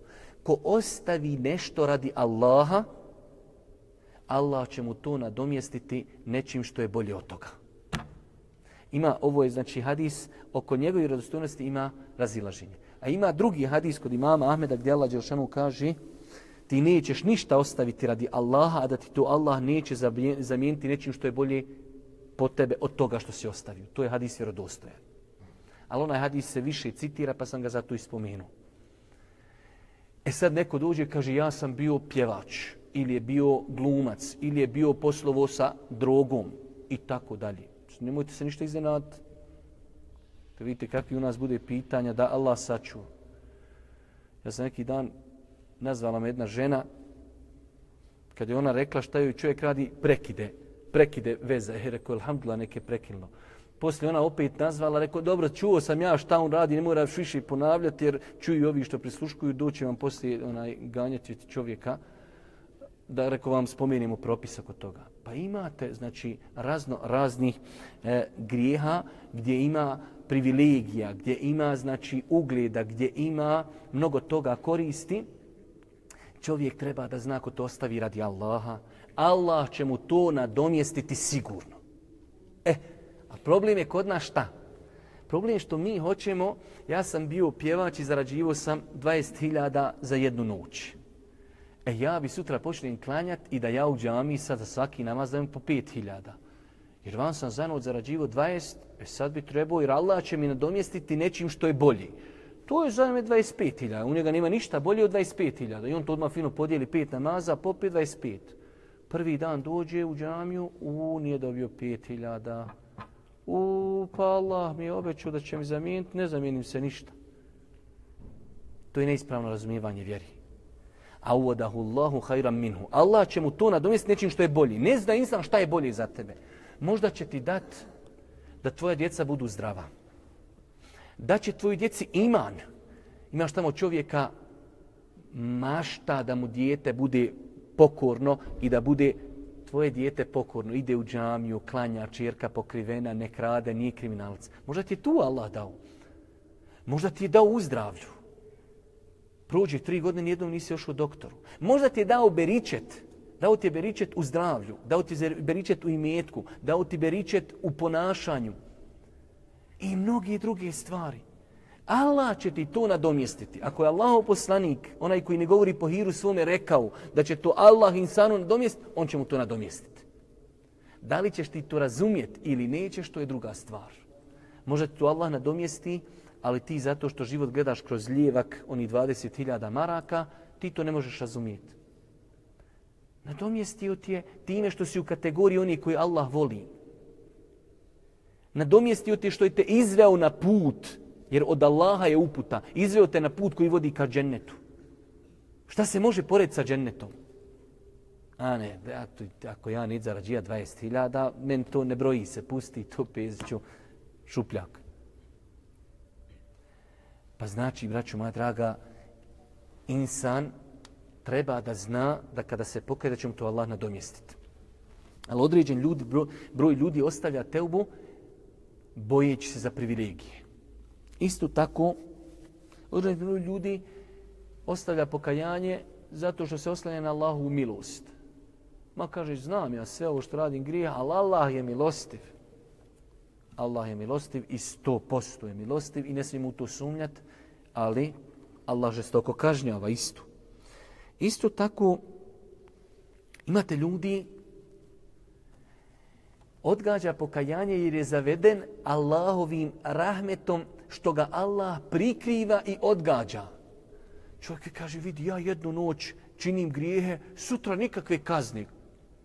Ko ostavi nešto radi Allaha, Allah će mu to nadomjestiti nečim što je bolje od toga. Ima, ovo je znači hadis, oko njegove radostojnosti ima razilaženje. A ima drugi hadis kod imama Ahmeda gdje Allah Đelšanu kaže ti nećeš ništa ostaviti radi Allaha, a da ti to Allah neće zamijeniti nečim što je bolje po tebe od toga što si ostavio. To je hadis vjerodostojan. Ali onaj hadis se više citira pa sam ga zato ispomenuo. E sad neko dođe i kaže ja sam bio pjevač ili je bio glumac ili je bio poslovo sa drogom i tako dalje. Nemojte se ništa iznenaditi. Da vidite kakvi u nas bude pitanja da Allah sačuva. Ja sam neki dan nazvala me jedna žena kad je ona rekla šta joj čovjek radi prekide, prekide veze. E, rekao, alhamdulillah, neke prekinulo. Poslije ona opet nazvala, rekao, dobro, čuo sam ja šta on radi, ne moraš više ponavljati, jer čuju ovi što prisluškuju, doće vam poslije onaj, ganjati čovjeka, da rekao vam spomenimo propis kod toga. Pa imate, znači, razno raznih e, grijeha gdje ima privilegija, gdje ima, znači, ugleda, gdje ima mnogo toga koristi, čovjek treba da zna ko to ostavi radi Allaha, Allah će mu to nadomjestiti sigurno. E, a problem je kod nas šta? Problem je što mi hoćemo, ja sam bio pjevač i zarađivo sam 20.000 za jednu noć. E ja bi sutra počnem klanjati i da ja u džami sad za svaki namaz dajem po 5.000. Jer vam sam za zarađivo 20, e sad bi trebao jer Allah će mi nadomjestiti nečim što je bolji. To je za me 25.000. U njega nema ništa bolje od 25.000. I on to odmah fino podijeli pet namaza, popet 25. Prvi dan dođe u džamiju, u, nije dobio 5.000. U, pa Allah mi je obećao da će mi zamijeniti, ne zamijenim se ništa. To je neispravno razumijevanje vjeri. A uvodahu Allahu hajram minhu. Allah će mu to nadomjestiti nečim što je bolji. Ne zna insan šta je bolje za tebe. Možda će ti dat da tvoja djeca budu zdrava da će tvoji djeci iman. Imaš tamo čovjeka mašta da mu dijete bude pokorno i da bude tvoje dijete pokorno. Ide u džamiju, klanja, čerka pokrivena, ne krade, nije kriminalac. Možda ti je tu Allah dao. Možda ti je dao u zdravlju. Prođe tri godine, nijednom nisi još u doktoru. Možda ti je dao beričet. Dao ti je beričet u zdravlju. Dao ti je beričet u imetku. Dao ti beričet u ponašanju i mnogi druge stvari. Allah će ti to nadomjestiti. Ako je Allahov poslanik, onaj koji ne govori po hiru svome, rekao da će to Allah insanu nadomjestiti, on će mu to nadomjestiti. Da li ćeš ti to razumjeti ili nećeš, to je druga stvar. Može ti to Allah nadomjesti, ali ti zato što život gledaš kroz lijevak, oni 20.000 maraka, ti to ne možeš razumjeti. Nadomjestio ti je time što si u kategoriji oni koji Allah voli nadomjestio te što je te izveo na put, jer od Allaha je uputa, izveo te na put koji vodi ka džennetu. Šta se može pored sa džennetom? A ne, ako ja ne zarađija 20.000, men to ne broji se, pusti to peziću šupljak. Pa znači, braću moja draga, insan treba da zna da kada se pokaje da će mu to Allah nadomjestiti. Ali određen ljudi, broj, ljudi ostavlja teubu bojeći se za privilegije. Isto tako, određen broj ljudi ostavlja pokajanje zato što se oslanja na Allahu milost. Ma kažeš, znam ja sve ovo što radim grija, ali Allah je milostiv. Allah je milostiv i sto posto je milostiv i ne smijem u to sumnjati, ali Allah žestoko kažnjava isto. Isto tako, imate ljudi odgađa pokajanje jer je zaveden Allahovim rahmetom što ga Allah prikriva i odgađa. Čovjek kaže, vidi, ja jednu noć činim grijehe, sutra nikakve kazne.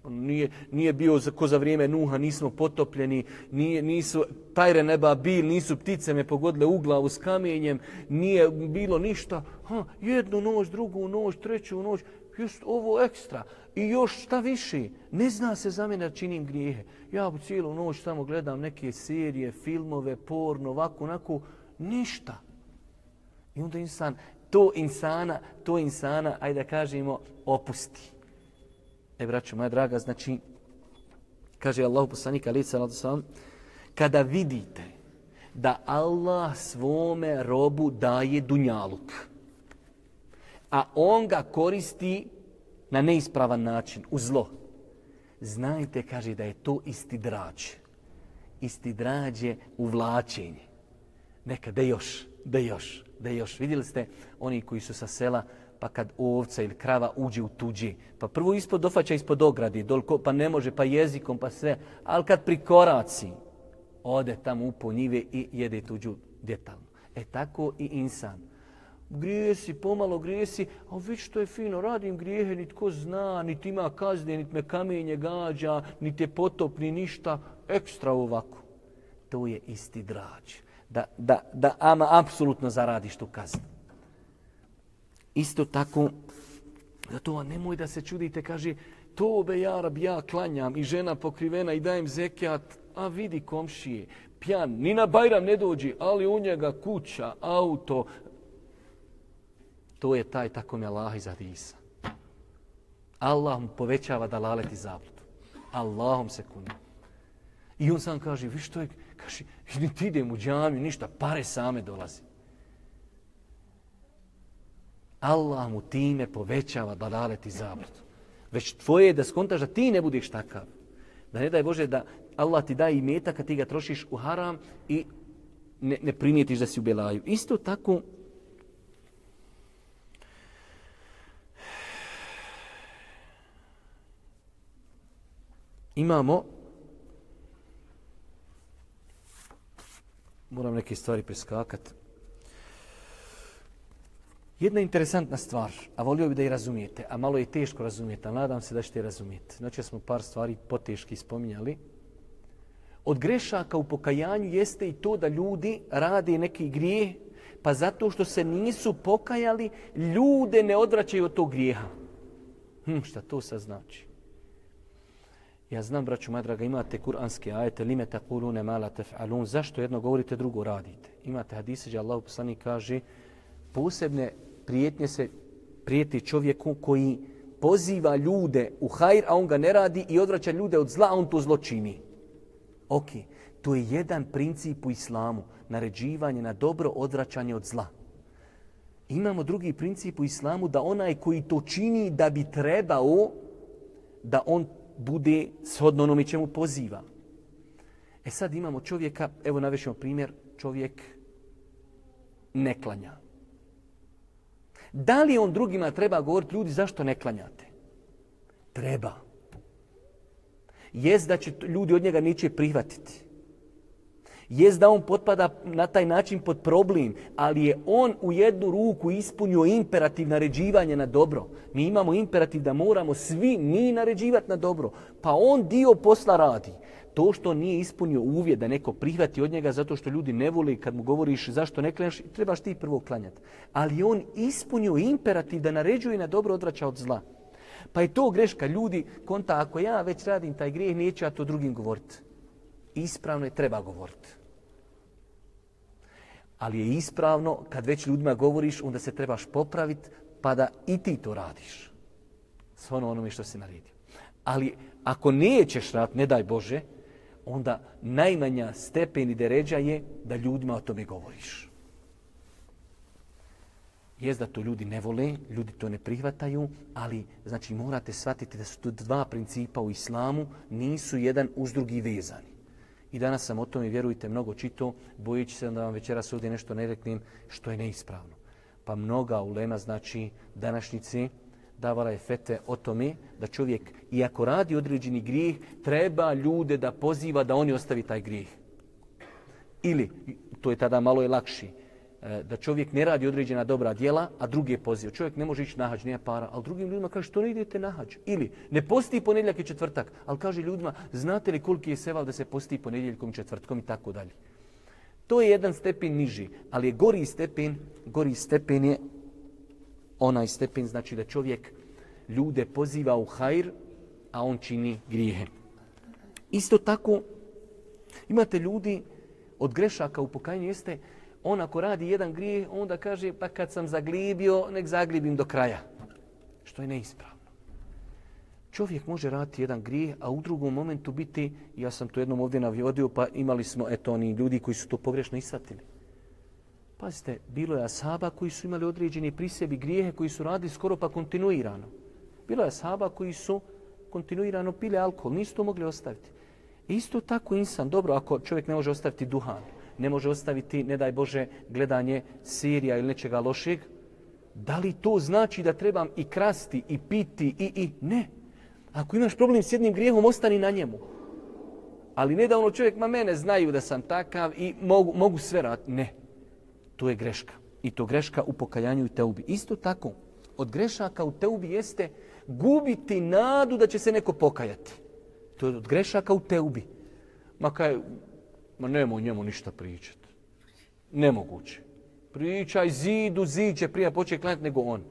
Ono, nije, nije bio za, ko za vrijeme Nuha, nismo potopljeni, nije, nisu tajre neba bil, nisu ptice me pogodile u glavu s kamenjem, nije bilo ništa. Ha, jednu noć, drugu noć, treću noć, just ovo ekstra. I još šta više, ne zna se za mene da činim grijehe. Ja u cijelu noć samo gledam neke serije, filmove, porno, ovako, onako, ništa. I onda insan, to insana, to insana, ajde da kažemo, opusti. E, braću moja draga, znači, kaže Allah poslanika lica, kada vidite da Allah svome robu daje dunjaluk, a on ga koristi na neispravan način, u zlo, znajte, kaže, da je to isti drađ. Isti je uvlačenje. Neka, da još, da još, da još. Vidjeli ste oni koji su sa sela, pa kad ovca ili krava uđe u tuđi, pa prvo ispod dofaća ispod ograde, dolko, pa ne može, pa jezikom, pa sve, ali kad prikoraci, ode tamo u njive i jede tuđu djetalnu. E tako i insan. Grijesi, pomalo grijesi, a vi što je fino, radim grijehe, niti ko zna, niti ima kazne, niti me kamenje gađa, niti je potop, ni ništa, ekstra ovako. To je isti drađ. Da, da, da ama apsolutno zaradiš tu kaznu. Isto tako, zato nemoj da se čudite, kaže, tobe ja rab, ja klanjam i žena pokrivena i dajem zekijat, a vidi komšije, pjan, ni na Bajram ne dođi, ali u njega kuća, auto. To je taj tako mi Allah iz Adisa. Allah mu povećava da laleti zabludu. Allahom se kuni. I on sam kaže, vi što je, kaže, ti idem u džamiju, ništa, pare same dolazi. Allah mu time povećava dalalet i zabludu. Već tvoje je da skontaš da ti ne budeš takav. Da ne daj Bože da Allah ti daje i meta kad ti ga trošiš u haram i ne, ne primijetiš da si u belaju. Isto tako imamo moram neke stvari preskakati. Jedna interesantna stvar, a volio bih da i razumijete, a malo je teško razumijete, ali nadam se da ćete razumijeti. Znači smo par stvari poteški spominjali. Od grešaka u pokajanju jeste i to da ljudi rade neki grije, pa zato što se nisu pokajali, ljude ne odvraćaju od tog grijeha. Hm, šta to sad znači? Ja znam, braću moja draga, imate kuranske ajete, lime takulune mala tef'alun, zašto jedno govorite, drugo radite? Imate hadise gdje Allah poslani kaže, posebne prijetnje se prijeti čovjeku koji poziva ljude u hajr, a on ga ne radi i odvraća ljude od zla, a on to zlo čini. Ok, to je jedan princip u islamu, naređivanje na dobro, odvraćanje od zla. Imamo drugi princip u islamu da onaj koji to čini da bi trebao da on bude shodno onome čemu poziva. E sad imamo čovjeka, evo navešemo primjer, čovjek ne klanja. Da li on drugima treba govoriti ljudi zašto ne klanjate? Treba. Jest da će ljudi od njega neće prihvatiti. Jest da on potpada na taj način pod problem, ali je on u jednu ruku ispunio imperativ naređivanje na dobro. Mi imamo imperativ da moramo svi mi naređivati na dobro. Pa on dio posla radi to što nije ispunio uvjet da neko prihvati od njega zato što ljudi ne voli kad mu govoriš zašto ne klanjaš, trebaš ti prvo klanjati. Ali on ispunio imperativ da naređuje na dobro odvraća od zla. Pa je to greška ljudi, konta, ako ja već radim taj grijeh, neću ja to drugim govoriti. Ispravno je treba govoriti. Ali je ispravno, kad već ljudima govoriš, onda se trebaš popraviti, pa da i ti to radiš. S ono onome što se naredio. Ali ako nećeš raditi, ne daj Bože, onda najmanja stepen i deređa je da ljudima o tome govoriš. Jest da to ljudi ne vole, ljudi to ne prihvataju, ali znači morate shvatiti da su to dva principa u islamu, nisu jedan uz drugi vezani. I danas sam o tome, vjerujte, mnogo čito, bojeći se da vam večeras ovdje nešto ne reknem što je neispravno. Pa mnoga ulema, znači današnjice, davala je fete o tome da čovjek, iako radi određeni grijeh, treba ljude da poziva da oni ostavi taj grijeh. Ili, to je tada malo je lakši, e, da čovjek ne radi određena dobra djela, a druge poziva. Čovjek ne može ići na hađ, nije para, ali drugim ljudima kaže što ne idete na hađ. Ili ne posti ponedjeljak i četvrtak, ali kaže ljudima znate li koliki je seval da se posti ponedjeljkom i četvrtkom i tako dalje. To je jedan stepen niži, ali je gori stepen, gori stepen je onaj stepen, znači da čovjek ljude poziva u hajr, a on čini grijehe. Isto tako, imate ljudi od grešaka u pokajanju, jeste on ako radi jedan grijeh, onda kaže pa kad sam zaglibio, nek zaglibim do kraja. Što je neispravno. Čovjek može raditi jedan grijeh, a u drugom momentu biti, ja sam to jednom ovdje naviodio, pa imali smo eto oni ljudi koji su to pogrešno isvatili. Pazite, bilo je asaba koji su imali određeni pri sebi grijehe koji su radili skoro pa kontinuirano. Bilo je asaba koji su kontinuirano pili alkohol, nisu to mogli ostaviti. Isto tako insan, dobro, ako čovjek ne može ostaviti duhan, ne može ostaviti, ne daj Bože, gledanje serija ili nečega lošeg, da li to znači da trebam i krasti, i piti, i, i, ne. Ako imaš problem s jednim grijehom, ostani na njemu. Ali ne da ono čovjek, ma mene znaju da sam takav i mogu, mogu sve raditi. Ne. To je greška. I to greška u pokajanju i teubi. Isto tako, od grešaka u teubi jeste gubiti nadu da će se neko pokajati. To je od grešaka u teubi. Ma kaj, ma nemoj njemu ništa pričati. Nemoguće. Pričaj zidu, zid će prije početi klanjati nego on.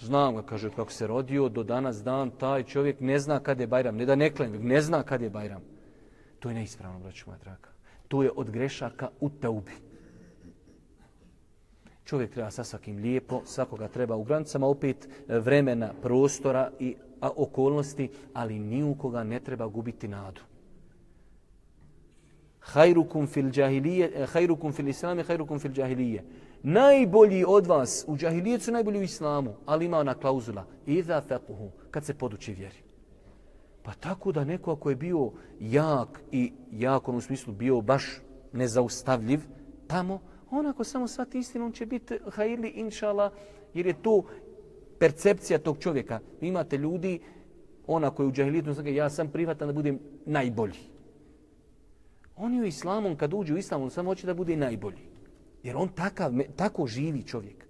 Znam ga, kaže, kako se rodio, do danas dan, taj čovjek ne zna kad je Bajram. Ne da ne klanjam, ne zna kad je Bajram. To je neispravno, braću moja draga. To je od grešaka u teubi. Čovjek treba sa svakim lijepo, svakoga treba u granicama opet e, vremena, prostora i okolnosti, ali ni u koga ne treba gubiti nadu. Hajrukum fil džahilije, e, hajrukum fil islame, hajrukum fil džahilije. Najbolji od vas u džahilijecu najbolji u islamu, ali ima ona klauzula. Iza fequhu, kad se poduči vjeri. Pa tako da neko ako je bio jak i jak ono u smislu bio baš nezaustavljiv tamo, on ako samo shvati istinu, on će biti hajili inšala, jer je to percepcija tog čovjeka. Vi imate ljudi, ona koji u džahilijetu znači ja sam privatan da budem najbolji. Oni u islamom, kad uđu u islamom, samo hoće da bude najbolji. Jer on takav, tako živi čovjek.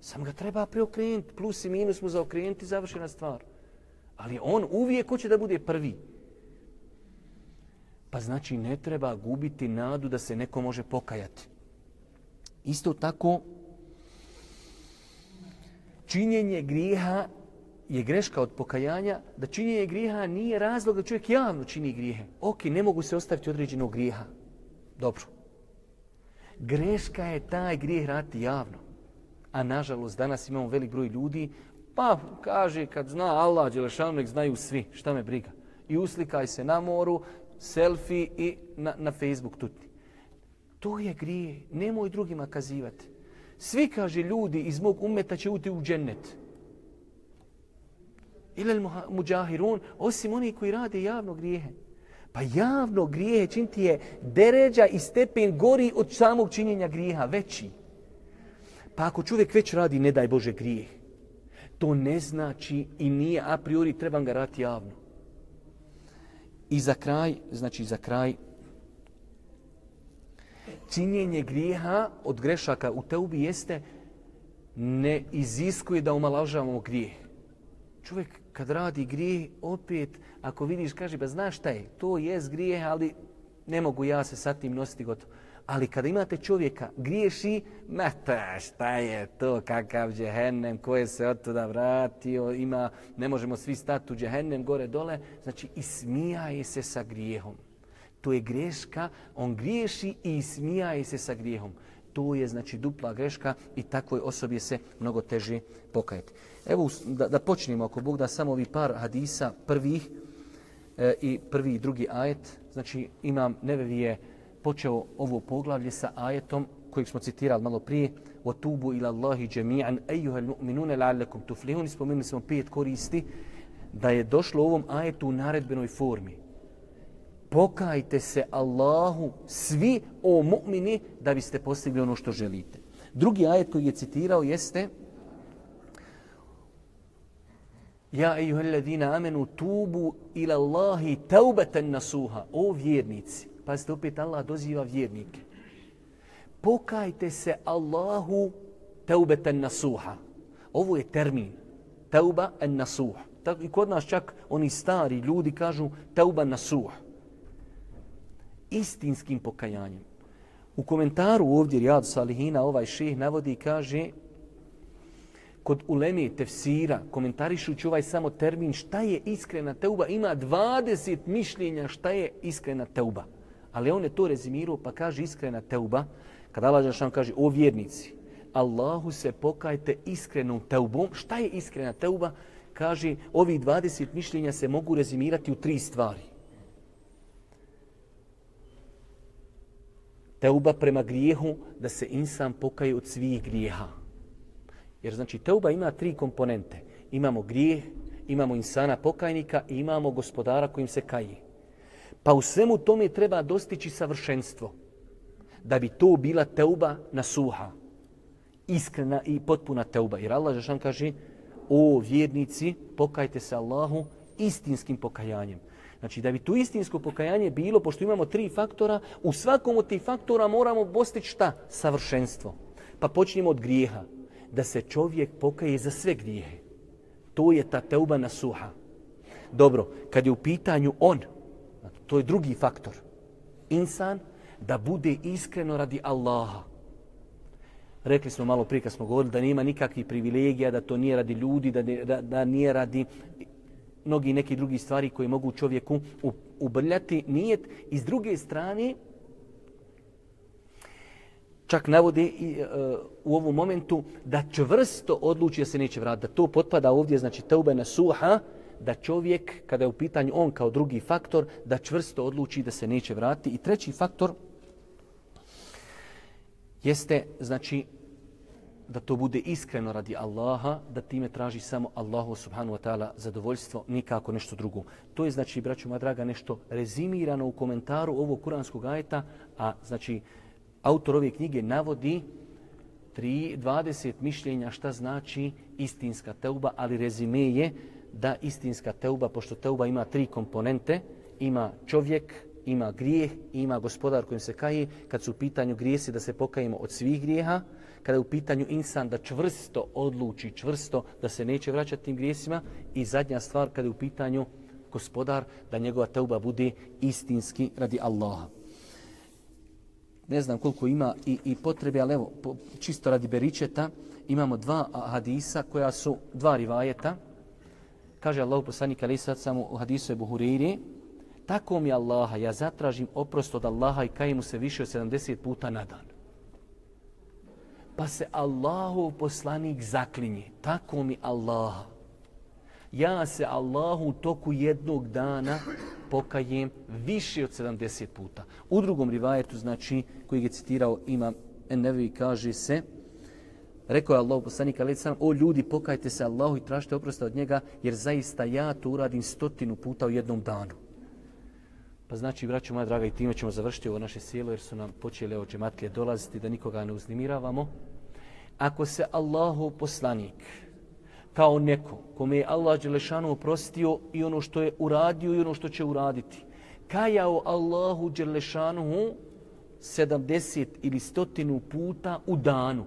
Sam ga treba preokrenuti, plus i minus mu zaokrenuti, završena stvar. Ali on uvijek hoće da bude prvi. Pa znači ne treba gubiti nadu da se neko može pokajati. Isto tako, činjenje grijeha je greška od pokajanja, da činjenje grijeha nije razlog da čovjek javno čini grijehe. Ok, ne mogu se ostaviti određenog grijeha. Dobro. Greška je taj grijeh raditi javno. A nažalost, danas imamo velik broj ljudi, pa kaže, kad zna Allah, Đelešanu, nek znaju svi, šta me briga. I uslikaj se na moru, selfie i na, na Facebook tutni. To je grije. Nemoj drugima kazivati. Svi, kaže, ljudi iz mog umeta će uti u džennet. Ili muđahirun, osim oni koji rade javno grijehe. Pa javno grijehe činti je deređa i stepen gori od samog činjenja grijeha, veći. Pa ako čovjek već radi, ne daj Bože, grijeh, to ne znači i nije a priori trebam ga rati javno. I za kraj, znači za kraj, činjenje grijeha od grešaka u teubi jeste ne iziskuje da umalažavamo grijeh. Čovjek kad radi grijeh, opet, ako vidiš, kaže, ba znaš šta je, to je grijeh, ali ne mogu ja se sa tim nositi gotovo. Ali kada imate čovjeka, griješi, ma ta šta je to, kakav džehennem, ko je se od tuda vratio, ima, ne možemo svi stati u džehennem, gore, dole, znači ismijaje se sa grijehom to je greška, on griješi i ismijaje se sa grijehom. To je znači dupla greška i takvoj osobi se mnogo teže pokajati. Evo da, da počnemo ako Bog da samo ovi par hadisa prvih e, i prvi i drugi ajet. Znači imam Nevevi je počeo ovo poglavlje sa ajetom kojeg smo citirali malo prije وَتُوبُوا tubu اللَّهِ جَمِيعًا أَيُّهَا الْمُؤْمِنُونَ لَعَلَّكُمْ تُفْلِهُونَ tuflihun. Spomenuli smo pet koristi da je došlo u ovom ajetu u naredbenoj formi pokajte se Allahu svi o mu'mini da biste postigli ono što želite. Drugi ajet koji je citirao jeste Ja ejuhalladina amenu tubu ila Allahi taubatan nasuha. O vjernici. Pazite, opet Allah doziva vjernike. pokajte se Allahu teubeten nasuha. Ovo je termin. Teuba en nasuh. Tako i kod nas čak oni stari ljudi kažu teuba nasuh. Istinskim pokajanjem. U komentaru ovdje Rijad Salihina ovaj ših navodi i kaže kod uleme tefsira, komentarišući ovaj samo termin šta je iskrena teuba, ima 20 mišljenja šta je iskrena teuba. Ali on je to rezimirao pa kaže iskrena teuba, kada Allah Đelešanu kaže o vjernici, Allahu se pokajte iskrenom teubom. Šta je iskrena teuba? Kaže, ovi 20 mišljenja se mogu rezimirati u tri stvari. Teuba prema grijehu da se insan pokaje od svih grijeha. Jer znači teuba ima tri komponente. Imamo grijeh, imamo insana pokajnika i imamo gospodara kojim se kaje. Pa u svemu tome treba dostići savršenstvo. Da bi to bila teuba na suha. Iskrena i potpuna teuba. Jer Allah Žešan kaže, o vjernici, pokajte se Allahu istinskim pokajanjem. Znači da bi tu istinsko pokajanje bilo, pošto imamo tri faktora, u svakom od tih faktora moramo postići šta? Savršenstvo. Pa počnemo od grijeha da se čovjek pokaje za sve grijehe. To je ta teuba na suha. Dobro, kad je u pitanju on, to je drugi faktor. Insan da bude iskreno radi Allaha. Rekli smo malo prije kad smo govorili da nema nikakvih privilegija, da to nije radi ljudi, da, da, da nije radi mnogi neki drugi stvari koji mogu čovjeku ubrljati. Nijet. I s druge strane, čak navode i, e, u ovom momentu da čvrsto odluči da se neće vratiti. Da to potpada ovdje, znači teube na suha, da čovjek, kada je u pitanju on kao drugi faktor, da čvrsto odluči da se neće vratiti. I treći faktor jeste, znači, da to bude iskreno radi Allaha, da time traži samo Allahu subhanu wa ta'ala zadovoljstvo, nikako nešto drugo. To je, znači, braću moja draga, nešto rezimirano u komentaru ovog kuranskog ajeta, a, znači, autor ove knjige navodi 3, 20 mišljenja šta znači istinska teuba, ali rezime je da istinska teuba, pošto teuba ima tri komponente, ima čovjek, ima grijeh ima gospodar kojim se kaje, kad su u pitanju grijesi da se pokajemo od svih grijeha, kada je u pitanju insan da čvrsto odluči, čvrsto da se neće vraćati tim grijesima. I zadnja stvar kada je u pitanju gospodar da njegova teuba bude istinski radi Allaha. Ne znam koliko ima i, i potrebe, ali evo, po, čisto radi beričeta, imamo dva hadisa koja su dva rivajeta. Kaže Allah poslanik ali sad samo u hadisu Ebu Huriri, tako mi Allaha, ja zatražim oprost od Allaha i kaj mu se više od 70 puta na dan. Pa se Allahu poslanik zaklinje, tako mi Allaha. Ja se Allahu u toku jednog dana pokajem više od 70 puta. U drugom rivajetu, znači, koji je citirao imam Ennevi, kaže se, rekao je Allah poslanik, alaih sallam, o ljudi, pokajte se Allahu i tražite oprosta od njega, jer zaista ja to uradim stotinu puta u jednom danu. Pa znači, braću moja draga, i time ćemo završiti ovo naše sjelo, jer su nam počeli ovo džematlije dolaziti, da nikoga ne uznimiravamo. Ako se Allahu poslanik, kao neko kome je Allah Đelešanu oprostio i ono što je uradio i ono što će uraditi. Kajao Allahu Đelešanu 70 ili stotinu puta u danu.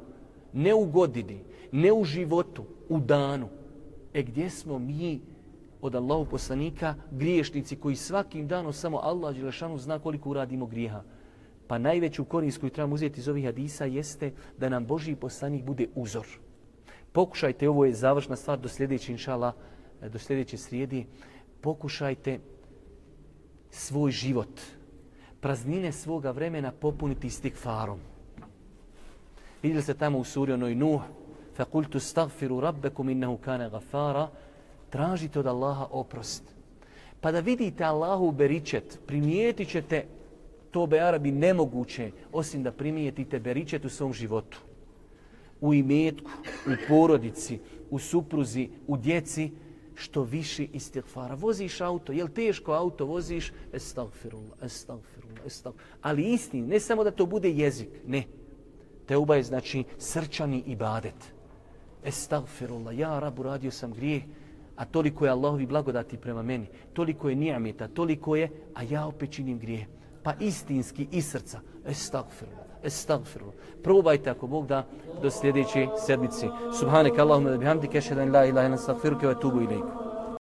Ne u godini, ne u životu, u danu. E gdje smo mi od Allahu poslanika griješnici koji svakim danom samo Allah Đelešanu zna koliko uradimo grijeha. Pa najveću korist koju trebamo uzeti iz ovih hadisa jeste da nam Boži poslanik bude uzor pokušajte, ovo je završna stvar do sljedeće, inšala, do sljedeće srijedi, pokušajte svoj život, praznine svoga vremena popuniti istikfarom. Vidjeli se tamo u suri onoj Nuh, فَقُلْتُ اسْتَغْفِرُ رَبَّكُمْ إِنَّهُ كَانَ غَفَارًا Tražite od Allaha oprost. Pa da vidite Allahu beričet, primijetit ćete to be Arabi nemoguće, osim da primijetite beričet u svom životu u imetku, u porodici, u supruzi, u djeci, što više istighfara. Voziš auto, jel teško auto voziš? Estagfirullah, estagfirullah, estagfirullah. Ali istini, ne samo da to bude jezik, ne. Teuba je znači srčani ibadet. Estagfirullah, ja rabu radio sam grijeh, a toliko je Allahovi blagodati prema meni, toliko je nijameta, toliko je, a ja opet činim grijeh. Pa istinski iz srca, estagfirullah, estagfirullah. Probajte ako Bog da do sljedeće sedmice. Subhanak Allahumma bihamdika ashhadu an la ilaha illa anta astaghfiruka wa atubu ilayk.